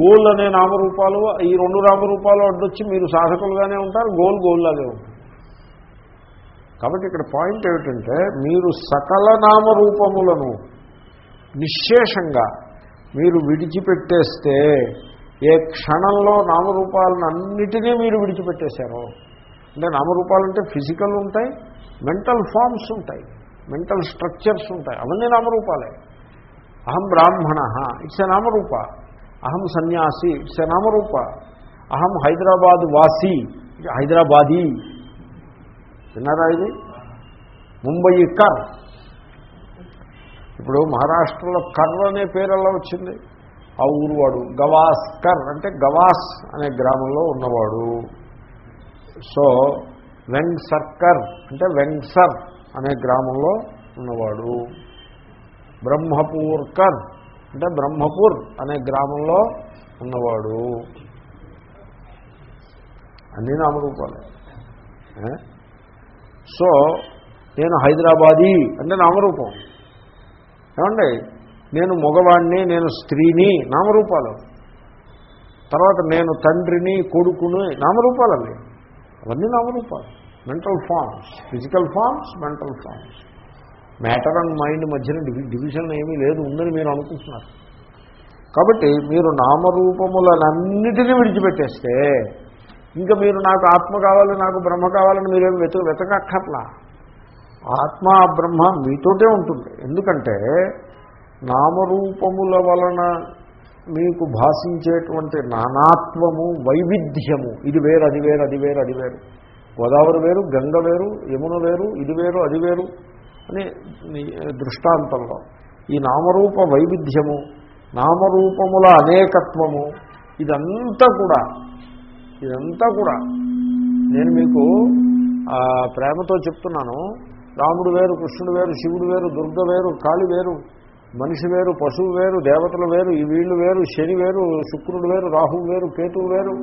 గోల్ అనే నామరూపాలు ఈ రెండు నామరూపాలు అడ్డొచ్చి మీరు సాధకులుగానే ఉంటారు గోల్ గోల్లాగే ఉంటారు. కాబట్టి ఇక్కడ పాయింట్ ఏమిటంటే మీరు సకల నామరూపములను నిశ్శేషంగా మీరు విడిచిపెట్టేస్తే ఏ క్షణంలో నామరూపాలను అన్నిటినీ మీరు విడిచిపెట్టేశారు. అంటే నామరూపాలంటే ఫిజికల్ ఉంటాయి మెంటల్ ఫామ్స్ ఉంటాయి మెంటల్ స్ట్రక్చర్స్ ఉంటాయి. అవన్నీ నామరూపాలే. అహం బ్రాహ్మణ ఇట్స్ ఎ నామరూప. అహం సన్యాసి ఇట్స్ ఎ నామరూప. అహం హైదరాబాద్ వాసి హైదరాబాదీ. విన్నారా ఇది? ముంబై కర్. ఇప్పుడు మహారాష్ట్రలో కర్ర అనే పేరు ఎలా వచ్చింది? ఆ ఊరు వాడు గవాస్కర్ అంటే గవాస్ అనే గ్రామంలో ఉన్నవాడు. సో వెంగ్ సర్కర్ అంటే వెంగ్సర్ అనే గ్రామంలో ఉన్నవాడు. బ్రహ్మపూర్కర్ అంటే బ్రహ్మపూర్ అనే గ్రామంలో ఉన్నవాడు. అన్నీ నామరూపాలు. సో నేను హైదరాబాదీ అంటే నామరూపం. ఏమండి? నేను మగవాణ్ణి నేను స్త్రీని నామరూపాలు. తర్వాత నేను తండ్రిని కొడుకుని నామరూపాలండి. అవన్నీ నామరూపాలు. Mental forms physical forms mental forms matter and mind మధ్యన డివిజన్ ఏమీ లేదు ఉందని మీరు అనుకుంటున్నారు. కాబట్టి మీరు నామరూపములనన్నిటినీ విడిచిపెట్టేస్తే ఇంకా మీరు నాకు ఆత్మ కావాలి నాకు బ్రహ్మ కావాలని మీరేం వెతక వెతకక్కర్లా. ఆత్మ బ్రహ్మ మీతోటే ఉంటుంది. ఎందుకంటే నామరూపముల వలన మీకు భాషించేటువంటి నానాత్వము వైవిధ్యము ఇది వేరు అది వేరు అది వేరు అది వేరు. గోదావరి వేరు గంగ వేరు యమున వేరు ఇది వేరు అది వేరు అని దృష్టాంతంలో. ఈ నామరూప వైవిధ్యము నామరూపముల అనేకత్వము ఇదంతా కూడా ఇదంతా కూడా నేను మీకు ప్రేమతో చెప్తున్నాను. రాముడు వేరు కృష్ణుడు వేరు శివుడు వేరు దుర్గ వేరు కాళి వేరు మనిషి వేరు పశువు వేరు దేవతలు వేరు ఈ వీళ్ళు వేరు శని వేరు శుక్రుడు వేరు రాహువు వేరు కేతువు వేరు.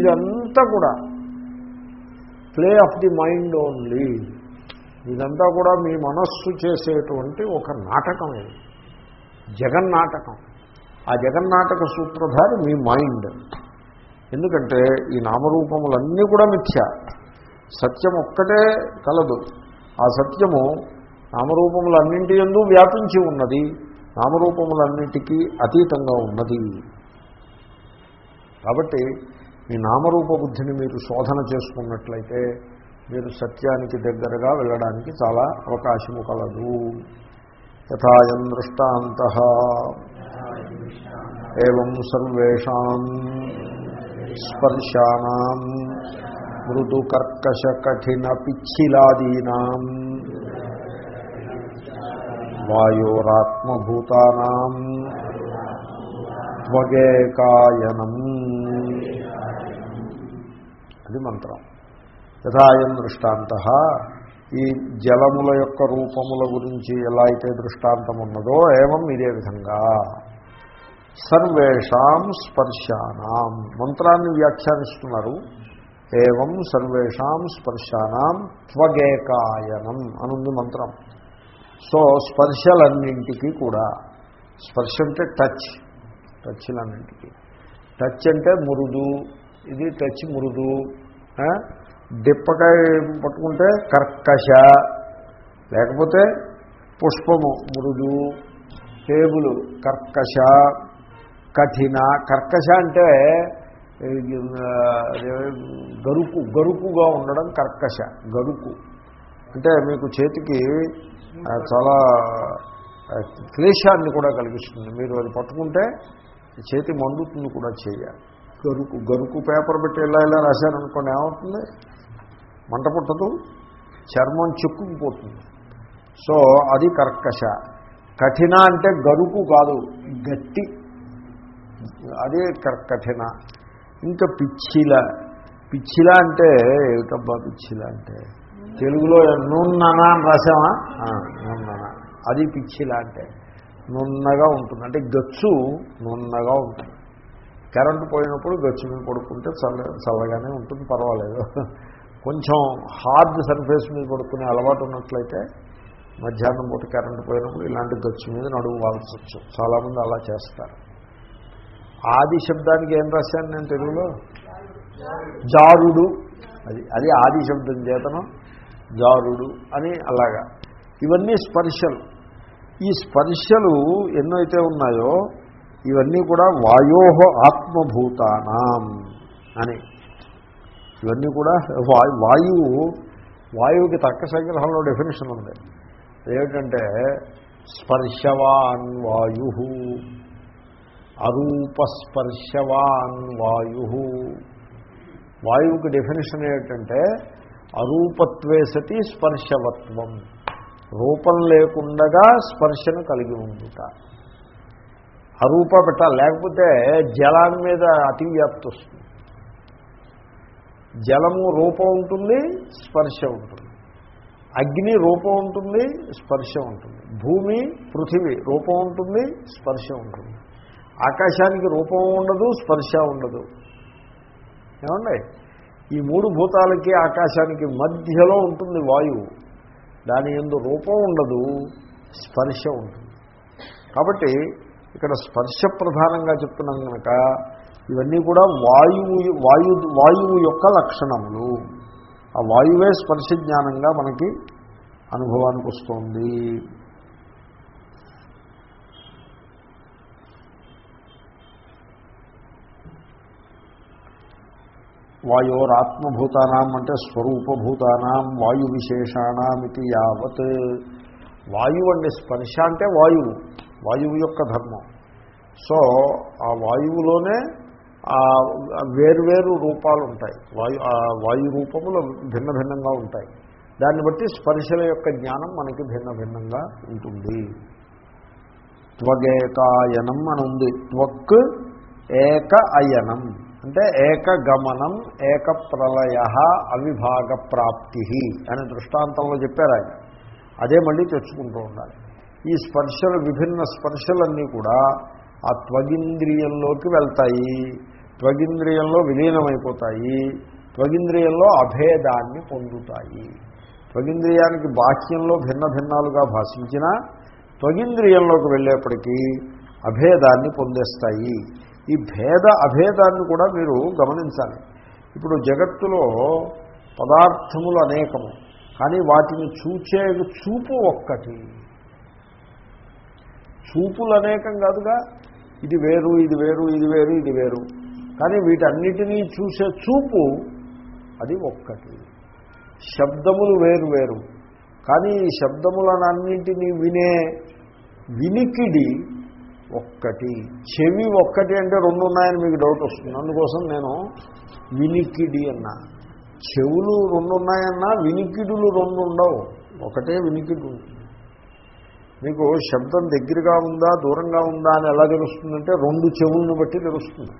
ఇదంతా కూడా play of the mind only. ఇదంతా కూడా మీ మనస్సు చేసేటువంటి ఒక నాటకం ఇది. జగన్నాటకం. ఆ జగన్నాటక సూత్రధారి మీ మైండ్. ఎందుకంటే ఈ నామరూపములన్నీ కూడా మిథ్య. సత్యం ఒక్కటే కలదు. ఆ సత్యము నామరూపములన్నింటి ఎందు వ్యాపించి ఉన్నది. నామరూపములన్నింటికీ అతీతంగా ఉన్నది. కాబట్టి మీ నామరూప బుద్ధిని మీరు శోధన చేసుకున్నట్లయితే మీరు సత్యానికి దగ్గరగా వెళ్ళడానికి చాలా అవకాశము కలదు. యథాయం దృష్టాంత. ఏం సర్వేషాం స్పర్శానాం. మృదు కర్కశ కఠిన పిచ్చిలాదీనా వాయోరాత్మభూతానాం. త్వగేకాయనం. అది మంత్రం. యథాయం దృష్టాంత. ఈ జలముల యొక్క రూపముల గురించి ఎలా అయితే దృష్టాంతం ఉన్నదో ఏమం ఇదే విధంగా. సర్వేషాం స్పర్శానాం. మంత్రాన్ని వ్యాఖ్యానిస్తున్నారు. ఏవం సర్వేషాం స్పర్శానాం త్వగేకాయనం అనుంది మంత్రం. సో స్పర్శలన్నింటికి కూడా స్పర్శ అంటే టచ్ టచ్లన్నింటికి. టచ్ అంటే మురుదు ఇది టచ్ మురుదు డిప్పకాయ పట్టుకుంటే కర్కశ లేకపోతే పుష్పము మృదు టేబుల్ కర్కశ కఠిన కర్కశ అంటే గరుకు గరుకుగా ఉండడం కర్కశ గరుకు. అంటే మీకు చేతికి చాలా క్లేశాన్ని కూడా కలిగిస్తుంది. మీరు అది పట్టుకుంటే చేతి మండుతుంది కూడా చేయాలి. గరుకు గరుకు పేపర్ పెట్టి ఇలా ఇలా రాశారనుకోండి ఏమవుతుంది? మంట పుట్టదు చర్మం చిక్కుకుపోతుంది. సో అది కర్కశ. కఠిన అంటే గరుకు కాదు గట్టి. అదే కఠిన. ఇంకా పిచ్చిల. పిచ్చిల అంటే ఏమిటబ్బా పిచ్చిల అంటే? తెలుగులో నున్ననా అని రాసామా నున్ననా అది పిచ్చిల అంటే. నున్నగా ఉంటుంది. అంటే గచ్చు నున్నగా ఉంటుంది. కరెంటు పోయినప్పుడు గచ్చు మీద పడుకుంటే చల్ల చల్లగానే ఉంటుంది పర్వాలేదు. కొంచెం హార్డ్ సర్ఫేస్ మీద పడుకునే అలవాటు ఉన్నట్లయితే మధ్యాహ్నం పూట కరెంటు పోయినప్పుడు ఇలాంటి గచ్చు మీద నడువు వాల్చవచ్చు చాలామంది అలా చేస్తారు. ఆది శబ్దానికి ఏం రాశాను నేను తెలుగులో? జారుడు. అది అది ఆది శబ్దం చేతనం. జారుడు అని అలాగా. ఇవన్నీ స్పర్శలు. ఈ స్పర్శలు ఎన్నైతే ఉన్నాయో ఇవన్నీ కూడా వాయోహ ఆత్మభూతానాం అని. ఇవన్నీ కూడా వాయువు వాయువుకి తక్క సంగ్రహంలో డెఫినేషన్ ఉంది. ఏమిటంటే స్పర్శవాన్ వాయు. అరూపస్పర్శవాన్ వాయు. వాయువుకి డెఫినేషన్ ఏమిటంటే అరూపత్వే సతి స్పర్శవత్వం. రూపం లేకుండగా స్పర్శను కలిగి ఉండుట. అరూప పెట్టాలి లేకపోతే జలాన్ని మీద అతివ్యాప్తి వస్తుంది. జలము రూపం ఉంటుంది స్పర్శ ఉంటుంది. అగ్ని రూపం ఉంటుంది స్పర్శ ఉంటుంది. భూమి పృథివీ రూపం ఉంటుంది స్పర్శ ఉంటుంది. ఆకాశానికి రూపం ఉండదు స్పర్శ ఉండదు. ఏమండి? ఈ మూడు భూతాలకి ఆకాశానికి మధ్యలో ఉంటుంది వాయువు. దాని ఎందు రూపం ఉండదు స్పర్శ ఉంటుంది. కాబట్టి ఇక్కడ స్పర్శ ప్రధానంగా చెప్తున్నాం కనుక ఇవన్నీ కూడా వాయువు వాయు వాయువు యొక్క లక్షణములు. ఆ వాయువే స్పర్శ జ్ఞానంగా మనకి అనుభవానికి వస్తుంది. వాయోరాత్మభూతానాం అంటే స్వరూపభూతానాం వాయు విశేషాణం ఇది యావత్. వాయువు అండి స్పర్శ అంటే వాయువు వాయువు యొక్క ధర్మం. సో ఆ వాయువులోనే ఆ వేర్వేరు రూపాలు ఉంటాయి వాయు ఆ వాయు రూపములు భిన్న భిన్నంగా ఉంటాయి. దాన్ని బట్టి స్పర్శల యొక్క జ్ఞానం మనకి భిన్న భిన్నంగా ఉంటుంది. త్వగేకాయనం అని ఉంది. త్వక్ ఏక అయనం. అంటే ఏకగమనం ఏక ప్రళయ అవిభాగ ప్రాప్తి అనే దృష్టాంతంలో చెప్పారు ఆయన. అదే మళ్ళీ తెచ్చుకుంటూ ఉండాలి. ఈ స్పర్శలు విభిన్న స్పర్శలన్నీ కూడా ఆ త్వగింద్రియంలోకి వెళ్తాయి. త్వగింద్రియంలో విలీనమైపోతాయి. త్వగింద్రియంలో అభేదాన్ని పొందుతాయి. త్వగింద్రియానికి బాహ్యంలో భిన్న భిన్నాలుగా భాషించినా త్వగింద్రియంలోకి వెళ్ళేప్పటికీ అభేదాన్ని పొందేస్తాయి. ఈ భేద అభేదాన్ని కూడా మీరు గమనించాలి. ఇప్పుడు జగత్తులో పదార్థములు అనేకము కానీ వాటిని చూచే చూపు ఒక్కటి. చూపులు అనేకం కాదుగా ఇది వేరు ఇది వేరు ఇది వేరు ఇది వేరు. కానీ వీటన్నిటినీ చూసే చూపు అది ఒక్కటి. శబ్దములు వేరు వేరు. కానీ ఈ శబ్దములనన్నింటినీ వినే వినికిడి ఒక్కటి. చెవి ఒక్కటి అంటే రెండు ఉన్నాయని మీకు డౌట్ వస్తుంది. అందుకోసం నేను వినికిడి అన్నా. చెవులు రెండు ఉన్నాయన్నా వినికిడులు రెండు ఉండవు ఒకటే వినికిడి. ఉంటుంది మీకు శబ్దం దగ్గరగా ఉందా దూరంగా ఉందా అని ఎలా తెలుస్తుందంటే రెండు చెవులను బట్టి తెలుస్తుంది.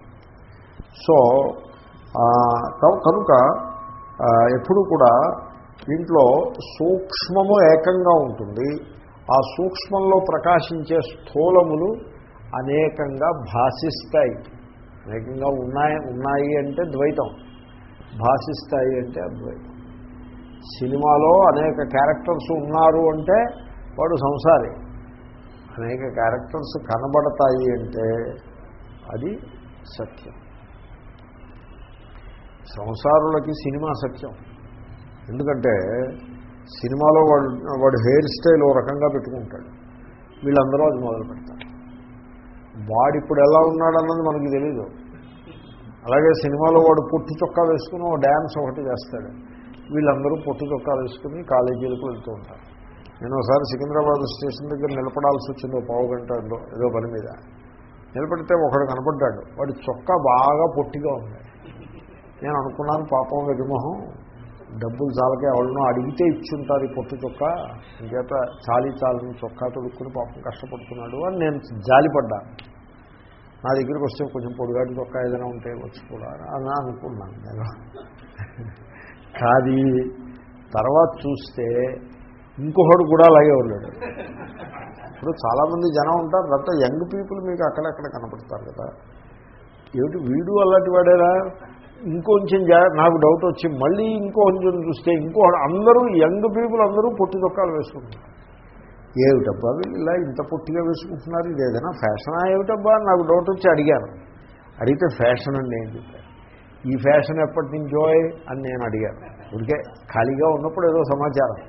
సో కనుక ఎప్పుడు కూడా దీంట్లో సూక్ష్మము ఏకంగా ఉంటుంది. ఆ సూక్ష్మంలో ప్రకాశించే స్థూలములు అనేకంగా భాషిస్తాయి. అనేకంగా ఉన్నాయి ఉన్నాయి అంటే ద్వైతం. భాషిస్తాయి అంటే అద్వైతం. సినిమాలో అనేక క్యారెక్టర్స్ ఉన్నారు అంటే వాడు సంసారి. అనేక క్యారెక్టర్స్ కనబడతాయి అంటే అది సత్యం. సంసారులకి సినిమా సత్యం. ఎందుకంటే సినిమాలో వాడు వాడు హెయిర్ స్టైల్ ఓ రకంగా పెట్టుకుంటాడు. వీళ్ళందరూ అది మొదలు పెడతారు వాడిప్పుడు ఎలా ఉన్నాడన్నది మనకి తెలీదు. అలాగే సినిమాలో వాడు పొట్టు చొక్కా వేసుకుని ఒక డ్యాన్స్ ఒకటి చేస్తాడు. వీళ్ళందరూ పొట్టు చొక్కా వేసుకుని కాలేజీలకు వెళ్తూ ఉంటారు. నేను ఒకసారి సికింద్రాబాద్ స్టేషన్ దగ్గర నిలబడాల్సి వచ్చింది ఓ పావు గంట ఏదో పని మీద. నిలబడితే ఒకడు కనపడ్డాడు. వాడి చొక్కా బాగా పొట్టిగా ఉంది. నేను అనుకున్నాను పాపం విగ్రహం డబ్బులు చాలకే ఎవరినో అడిగితే ఇచ్చుంటారు ఈ పొట్టు చొక్క. ఇంకేత చాలి చాలని చొక్కా తొడుక్కుని పాపం కష్టపడుతున్నాడు అని నేను జాలిపడ్డా. నా దగ్గరికి వస్తే కొంచెం పొడిగాటి చొక్కా ఏదైనా ఉంటే వచ్చి కూడా అని అనుకున్నాను నేను. కాది తర్వాత చూస్తే ఇంకొకడు కూడా అలాగే ఉన్నాడు. ఇప్పుడు చాలామంది జనం ఉంటారు అంతా యంగ్ పీపుల్ మీకు అక్కడక్కడ కనపడతారు కదా. ఏమిటి వీడు అలాంటి వాడేరా ఇంకొంచెం నాకు డౌట్ వచ్చి మళ్ళీ ఇంకొంచెం చూస్తే ఇంకో అందరూ యంగ్ పీపుల్ అందరూ పొట్టి చొక్కాలు వేసుకుంటున్నారు ఏమిటబ్బా వీళ్ళు ఇలా ఇంత పొట్టిగా వేసుకుంటున్నారు? ఇది ఏదైనా ఫ్యాషనా ఏమిటబ్బా? నాకు డౌట్ వచ్చి అడిగాను అడిగితే ఫ్యాషన్ అండి ఏం చెప్పాను ఈ ఫ్యాషన్ ఎప్పటి నుంచో అని నేను అడిగాను. ఉడికే ఖాళీగా ఉన్నప్పుడు ఏదో సమాచారం.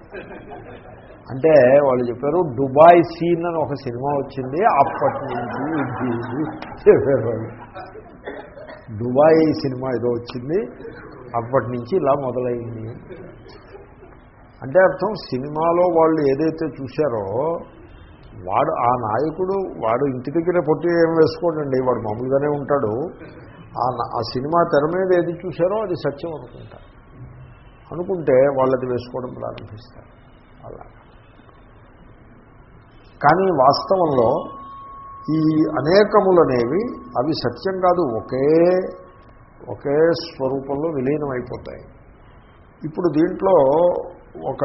అంటే వాళ్ళు చెప్పారు దుబాయ్ సీన్ అని ఒక సినిమా వచ్చింది. అప్పటి నుంచి చెప్పారు వాళ్ళు. దుబాయ్ సినిమా ఏదో వచ్చింది అప్పటి నుంచి ఇలా మొదలైంది. అంటే అర్థం సినిమాలో వాళ్ళు ఏదైతే చూశారో వాడు ఆ నాయకుడు వాడు ఇంటి దగ్గర పొట్టి ఏం వేసుకోడండి వాడు మామూలుగానే ఉంటాడు. ఆ సినిమా తెర మీద ఏది చూశారో అది సత్యం అనుకుంటారు అనుకుంటే వాళ్ళది వేసుకోవడం ప్రారంభిస్తారు. అలా. కానీ వాస్తవంలో ఈ అనేకములనేవి అవి సత్యం కాదు ఒకే ఒకే స్వరూపంలో విలీనమైపోతాయి. ఇప్పుడు దీంట్లో ఒక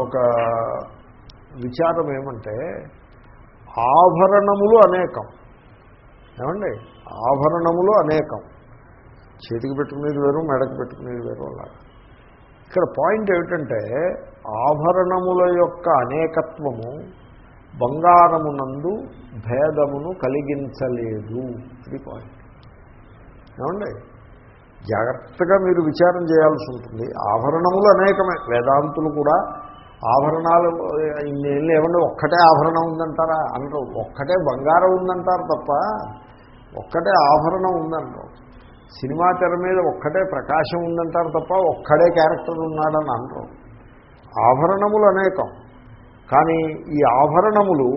ఒక విచారం ఏమంటే ఆభరణములు అనేకం. ఏమండి? ఆభరణములు అనేకం. చేతికి పెట్టుకునేది వేరు మెడకు పెట్టుకునేది వేరు అలాగా. ఇక్కడ పాయింట్ ఏమిటంటే ఆభరణముల యొక్క అనేకత్వము బంగారమునందు భేదమును కలిగించలేదు. అది పాయింట్ ఏమండి? జాగ్రత్తగా మీరు విచారం చేయాల్సి ఉంటుంది. ఆభరణములు అనేకమే. వేదాంతులు కూడా ఆభరణాలు ఇన్నేళ్ళు ఏమన్నా ఒక్కటే ఆభరణం ఉందంటారా? అందరూ ఒక్కటే బంగారం ఉందంటారు తప్ప ఒక్కటే ఆభరణం ఉందంటారు. సినిమా తెర మీద ఒక్కటే ప్రకాశం ఉందంటారు తప్ప ఒక్కడే క్యారెక్టర్ ఉన్నాడని అంటారు. ఆభరణములు అనేకం. కానీ ఈ ఆభరణములు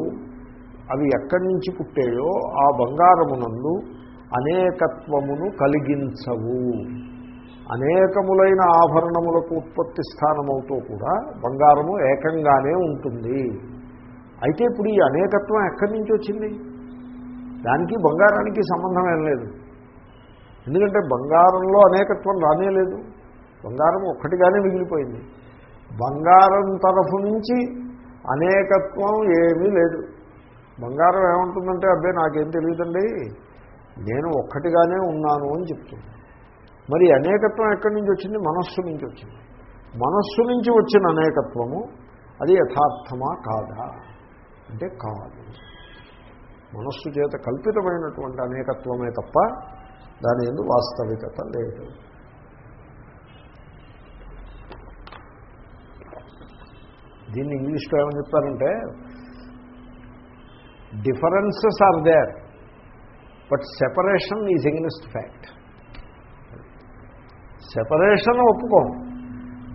అవి ఎక్కడి నుంచి పుట్టాయో ఆ బంగారమునందు అనేకత్వమును కలిగించవు. అనేకములైన ఆభరణములకు ఉత్పత్తి స్థానమవుతూ కూడా బంగారము ఏకంగానే ఉంటుంది. అయితే ఇప్పుడు ఈ అనేకత్వం ఎక్కడి నుంచి వచ్చింది? దానికి బంగారానికి సంబంధం ఏం లేదు. ఎందుకంటే బంగారంలో అనేకత్వం రానే లేదు. బంగారం ఒక్కటిగానే మిగిలిపోయింది. బంగారం తరఫు నుంచి అనేకత్వం ఏమీ లేదు. బంగారం ఏమంటుందంటే అబ్బాయి నాకేం తెలియదండి. నేను ఒక్కటిగానే ఉన్నాను అని చెప్తుంది. మరి అనేకత్వం ఎక్కడి నుంచి వచ్చింది? మనస్సు నుంచి వచ్చింది. మనస్సు నుంచి వచ్చిన అనేకత్వము అది యథార్థమా కాదా? అంటే కాదు. మనస్సు చేత కల్పితమైనటువంటి అనేకత్వమే తప్ప దాని ఎందు వాస్తవికత లేదు. దీన్ని ఇంగ్లీష్లో ఏమని చెప్తారంటే differences are there but separation is against fact separation ఒప్పుకోం.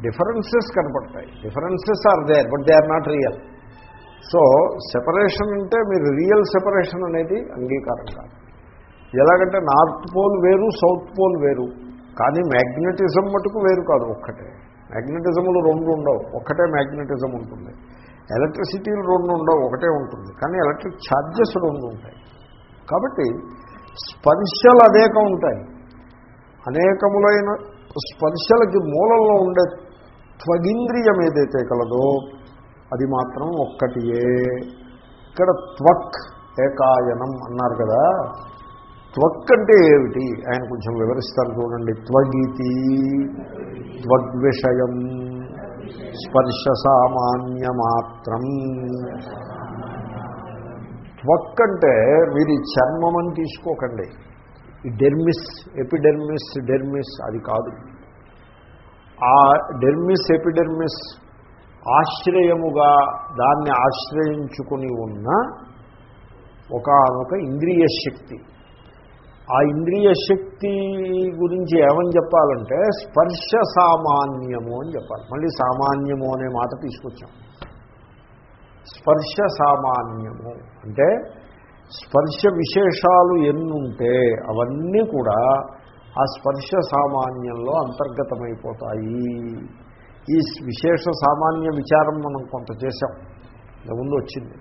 Differences కనపడతాయి. Differences are there but they are not real so separation అంటే మీరు రియల్ సెపరేషన్ అనేది అంగీకారం కాదు. ఎలాగంటే నార్త్ పోల్ వేరు సౌత్ పోల్ వేరు. కానీ మ్యాగ్నెటిజం మటుకు వేరు కాదు ఒక్కటే. మ్యాగ్నెటిజములు రెండు ఉండవు. ఒకటే మ్యాగ్నెటిజం ఉంటుంది. ఎలక్ట్రిసిటీలు రెండు ఉండవు ఒకటే ఉంటుంది. కానీ ఎలక్ట్రిక్ ఛార్జెస్ రెండు ఉంటాయి. కాబట్టి స్పర్శలు అనేకం ఉంటాయి. అనేకములైన స్పర్శలకి మూలంలో ఉండే త్వగింద్రియం ఏదైతే కలదో అది మాత్రం ఒక్కటియే. ఇక్కడ త్వక్ ఏకాయనం అన్నారు కదా. త్వక్ అంటే ఏమిటి? ఆయన కొంచెం వివరిస్తారు చూడండి. త్వగీతి త్వగ్విషయం స్పర్శ సామాన్యమాత్రం త్వక్ అంటే మీరు ఈ చర్మం అని తీసుకోకండి. ఈ డెర్మిస్ ఎపిడెర్మిస్ డెర్మిస్ అది కాదు. ఆ డెర్మిస్ ఎపిడెర్మిస్ ఆశ్రయముగా దాన్ని ఆశ్రయించుకుని ఉన్న ఒకనొక ఇంద్రియ శక్తి. ఆ ఇంద్రియ శక్తి గురించి ఏమని చెప్పాలంటే స్పర్శ సామాన్యము అని చెప్పాలి. మళ్ళీ సామాన్యము అనే మాట తీసుకొచ్చాం. స్పర్శ సామాన్యము అంటే స్పర్శ విశేషాలు ఎన్నుంటే అవన్నీ కూడా ఆ స్పర్శ సామాన్యంలో అంతర్గతమైపోతాయి. ఈ విశేష సామాన్య విచారం మనం కొంత చేశాం. ముందు వచ్చింది.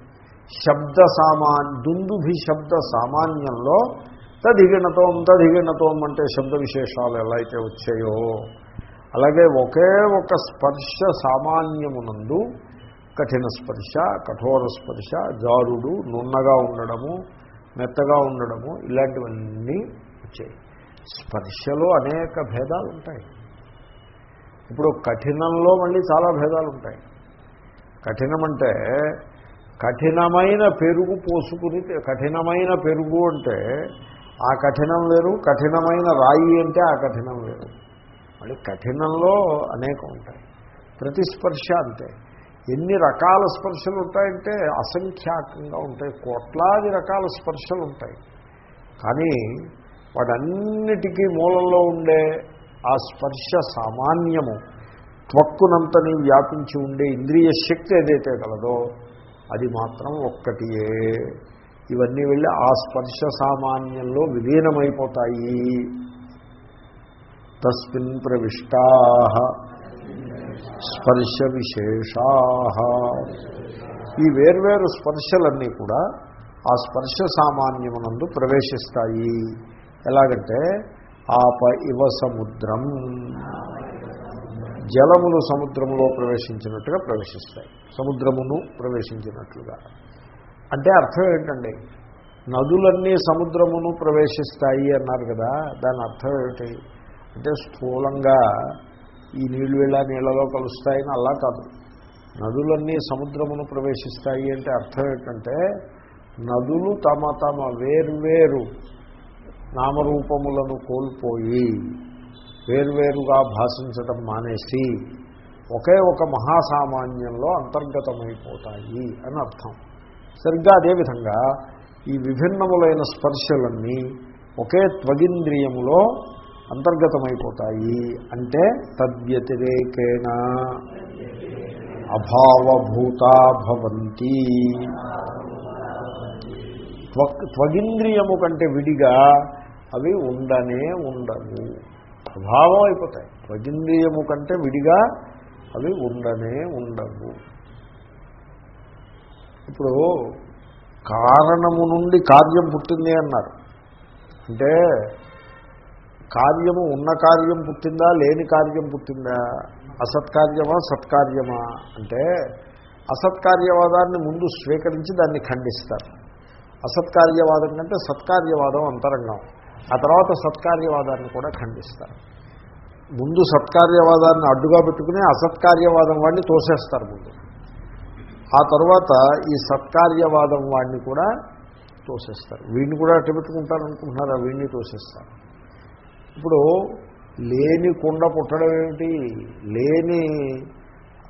శబ్ద సామాన్ దుందుభి శబ్ద సామాన్యంలో తదిగిణతోం తదిగిణతోం అంటే శబ్ద విశేషాలు ఎలా అయితే వచ్చాయో. అలాగే ఒకే ఒక స్పర్శ సామాన్యమునందు కఠిన స్పర్శ కఠోర స్పర్శ జారుడు నున్నగా ఉండడము మెత్తగా ఉండడము ఇలాంటివన్నీ వచ్చాయి. స్పర్శలో అనేక భేదాలు ఉంటాయి ఇప్పుడు కఠినంలో మళ్ళీ చాలా భేదాలు ఉంటాయి కఠినమంటే కఠినమైన పెరుగు పోసుకుని కఠినమైన పెరుగు అంటే ఆ కఠినం వేరు కఠినమైన రాయి అంటే ఆ కఠినం వేరు. మళ్ళీ కఠినంలో అనేకం ఉంటాయి. ప్రతిస్పర్శ అంతే. ఎన్ని రకాల స్పర్శలు ఉంటాయంటే అసంఖ్యాకంగా ఉంటాయి. కోట్లాది రకాల స్పర్శలు ఉంటాయి. కానీ వాటన్నిటికీ మూలంలో ఉండే ఆ స్పర్శ సామాన్యము త్వక్కునంతని వ్యాపించి ఉండే ఇంద్రియ శక్తి ఏదైతే కలదో అది మాత్రం ఒక్కటియే. ఇవన్నీ వెళ్ళి ఆ స్పర్శ సామాన్యంలో విలీనమైపోతాయి. తస్మిన్ ప్రవిష్టా. స్పర్శ విశేషా. ఈ వేర్వేరు స్పర్శలన్నీ కూడా ఆ స్పర్శ సామాన్యమునందు ప్రవేశిస్తాయి. ఎలాగంటే ఆప ఇవ సముద్రం. జలములు సముద్రంలో ప్రవేశించినట్టుగా ప్రవేశిస్తాయి. సముద్రమును ప్రవేశించినట్లుగా. అంటే అర్థం ఏంటండి? నదులన్నీ సముద్రమును ప్రవేశిస్తాయి అన్నారు కదా దాని అర్థం ఏమిటి? అంటే స్థూలంగా ఈ నీళ్ళు వెళ్ళా నీళ్ళలో కలుస్తాయని అలా కాదు. నదులన్నీ సముద్రమును ప్రవేశిస్తాయి అంటే అర్థం ఏంటంటే నదులు తమ తమ వేర్వేరు నామరూపములను కోల్పోయి వేర్వేరుగా భాషించటం మానేసి ఒకే ఒక మహాసామాన్యంలో అంతర్గతమైపోతాయి అని అర్థం. సరిగ్గా అదేవిధంగా ఈ విభిన్నములైన స్పర్శలన్నీ ఒకే త్వగింద్రియములో అంతర్గతమైపోతాయి. అంటే తద్వ్యతిరేకేణ అభావభూతా భవంతి త్వగింద్రియము కంటే విడిగా అవి ఉండనే ఉండవు. అభావం అయిపోతాయి త్వగింద్రియము కంటే విడిగా అవి ఉండనే ఉండవు. ఇప్పుడు కారణము నుండి కార్యం పుట్టింది అన్నారు. అంటే కార్యము ఉన్న కార్యం పుట్టిందా లేని కార్యం పుట్టిందా? అసత్కార్యమా సత్కార్యమా? అంటే అసత్కార్యవాదాన్ని ముందు స్వీకరించి దాన్ని ఖండిస్తారు. అసత్కార్యవాదం కంటే సత్కార్యవాదం అంతరంగం. ఆ తర్వాత సత్కార్యవాదాన్ని కూడా ఖండిస్తారు. ముందు సత్కార్యవాదాన్ని అడ్డుగా పెట్టుకుని అసత్కార్యవాదం వాడిని తోసేస్తారు ముందు. ఆ తర్వాత ఈ సత్కార్యవాదం వాడిని కూడా తోసేస్తారు. వీడిని కూడా అట్టు పెట్టుకుంటారు అనుకుంటున్నారా వీడిని తోసేస్తారు. ఇప్పుడు లేని కుండ పుట్టడం ఏమిటి? లేని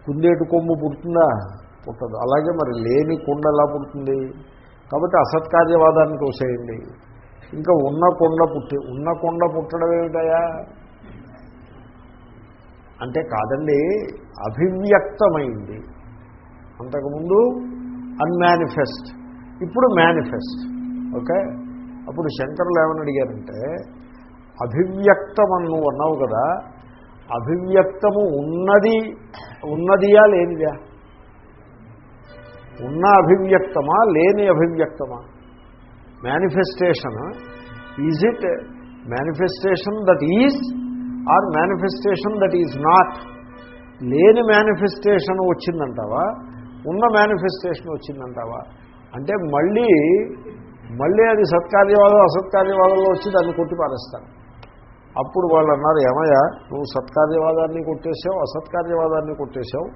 కుందేటు కొమ్ము పుడుతుందా? పుట్టదు. అలాగే మరి లేని కుండ ఎలా పుడుతుంది? కాబట్టి అసత్కార్యవాదాన్ని తోసేయండి. ఇంకా ఉన్న కొండ పుట్టి ఉన్న కొండ పుట్టడం ఏమిటయా అంటే కాదండి అభివ్యక్తమైంది. అంతకుముందు అన్మానిఫెస్ట్ ఇప్పుడు మేనిఫెస్ట్. ఓకే? అప్పుడు శంకరులు ఏమని అడిగారంటే అభివ్యక్తం నువ్వు అన్నావు కదా అభివ్యక్తము ఉన్నది ఉన్నదియా లేనిదా? ఉన్న అభివ్యక్తమా లేని అభివ్యక్తమా? Manifestation is it manifestation that is or manifestation that is not లేని మేనిఫెస్టేషన్ వచ్చిందంటావా? ఉన్న మేనిఫెస్టేషన్ వచ్చిందంటావా? అంటే మళ్ళీ మళ్ళీ అది సత్కార్యవాదం అసత్కార్యవాదంలో వచ్చి దాన్ని కొట్టి పారేస్తాను అప్పుడు వాళ్ళు అన్నారు ఏమయ్యా నువ్వు సత్కార్యవాదాన్ని కొట్టేశావు అసత్కార్యవాదాన్ని కొట్టేశావు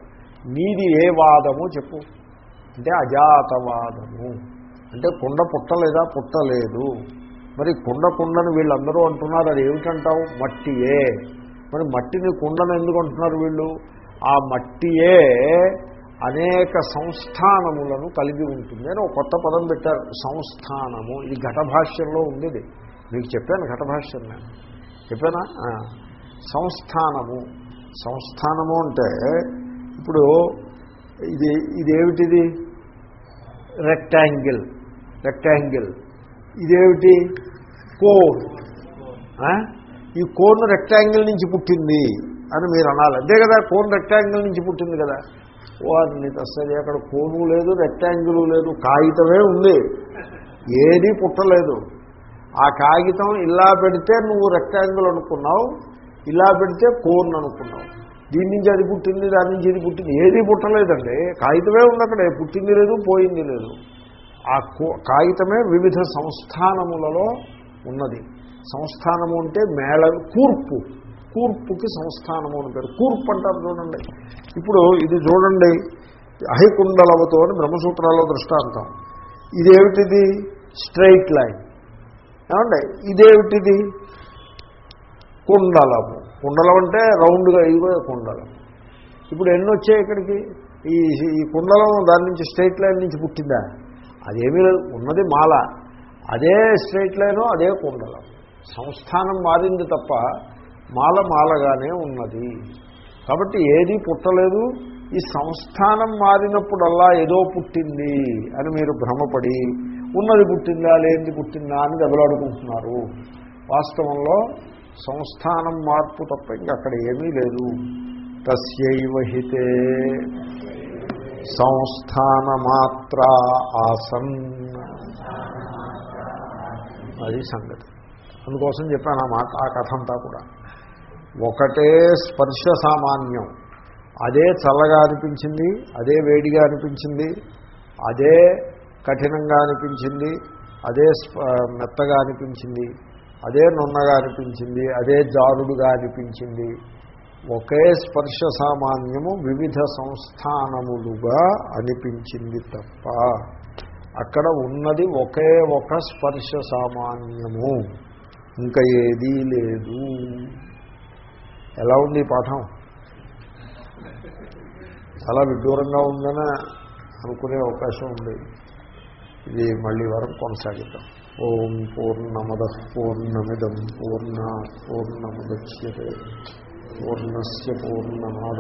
నీది ఏ వాదము చెప్పు. అంటే అజాతవాదము. అంటే కుండ పుట్టలేదా? పుట్టలేదు. మరి కుండ కుండని వీళ్ళందరూ అంటున్నారు అది ఏమిటంటావు? మట్టియే. మరి మట్టిని కుండను ఎందుకు అంటున్నారు వీళ్ళు? ఆ మట్టియే అనేక సంస్థానములను కలిగి ఉంటుంది అని ఒక కొత్త పదం పెట్టారు. సంస్థానము. ఇది ఘటభాష్యంలో ఉంది మీకు చెప్పాను ఘటభాష్యం నేను. చెప్పానా? సంస్థానము. సంస్థానము అంటే ఇప్పుడు ఇది ఇదేమిటిది? రెక్టాంగిల్ రెక్టాంగిల్ ఇదేమిటి? కోన్ ఈ కోన్ రెక్టాంగిల్ నుంచి పుట్టింది అని మీరు అనాలి. అంతే కదా? కోన్ రెక్టాంగిల్ నుంచి పుట్టింది కదా? వారిని అసలు అక్కడ కోను లేదు రెక్టాంగిల్ లేదు కాగితమే ఉంది. ఏది పుట్టలేదు. ఆ కాగితం ఇలా పెడితే నువ్వు రెక్టాంగిల్ అనుకున్నావు ఇలా పెడితే కోన్ అనుకున్నావు. దీని నుంచి అది పుట్టింది దాని నుంచి ఇది పుట్టింది ఏది పుట్టలేదండి. కాగితమే ఉంది అక్కడ పుట్టింది లేదు పోయింది లేదు. ఆ కో- కాగితమే వివిధ సంస్థానములలో ఉన్నది. సంస్థానము అంటే మేళ కూర్పు. కూర్పుకి సంస్థానము అని పేరు. కూర్పు అంటారు చూడండి. ఇప్పుడు ఇది చూడండి అహికుండలవతో అని బ్రహ్మసూత్రాల్లో దృష్టాంతం. ఇదేమిటిది? Straight line. ఏమండి? ఇదేమిటిది? కుండలము. కుండలం అంటే రౌండ్గా ఇవే కుండలం. ఇప్పుడు ఎన్ని వచ్చాయి ఇక్కడికి? ఈ ఈ కుండలం దాని నుంచి స్ట్రైట్ లైన్ నుంచి పుట్టిందా? అదేమీ లేదు. ఉన్నది మాల. అదే స్ట్రైట్ లైను అదే కుండలం. సంస్థానం మారింది తప్ప మాల మాలగానే ఉన్నది. కాబట్టి ఏది పుట్టలేదు. ఈ సంస్థానం మారినప్పుడల్లా ఏదో పుట్టింది అని మీరు భ్రమపడి ఉన్నది పుట్టిందా లేనిది పుట్టిందా అని దెబ్బలాడుకుంటున్నారు. వాస్తవంలో సంస్థానం మార్పు తప్ప ఇంకక్కడ ఏమీ లేదు. తస్యైవహితే సంస్థానమాత్ర ఆసన్. అది సంగతి. అందుకోసం చెప్పాను ఆ మాట ఆ కథ అంతా కూడా. ఒకటే స్పర్శ సామాన్యం. అదే చల్లగా అనిపించింది అదే వేడిగా అనిపించింది అదే కఠినంగా అనిపించింది అదే స్ప- మెత్తగా అనిపించింది అదే నున్నగా అనిపించింది అదే జారుడుగా అనిపించింది. ఒకే స్పర్శ సామాన్యము వివిధ సంస్థానములుగా అనిపించింది తప్ప అక్కడ ఉన్నది ఒకే ఒక స్పర్శ సామాన్యము. ఇంకా ఏదీ లేదు. ఎలా ఉంది ఈ పాఠం? చాలా విడ్డూరంగా ఉందని అనుకునే అవకాశం ఉంది. ఇది మళ్ళీ వరకు కొనసాగిద్దాం. ఓం పూర్ణమద పూర్ణమిదం పూర్ణ పూర్ణముద్యతే. పూర్ణస్ పూర్ణమాద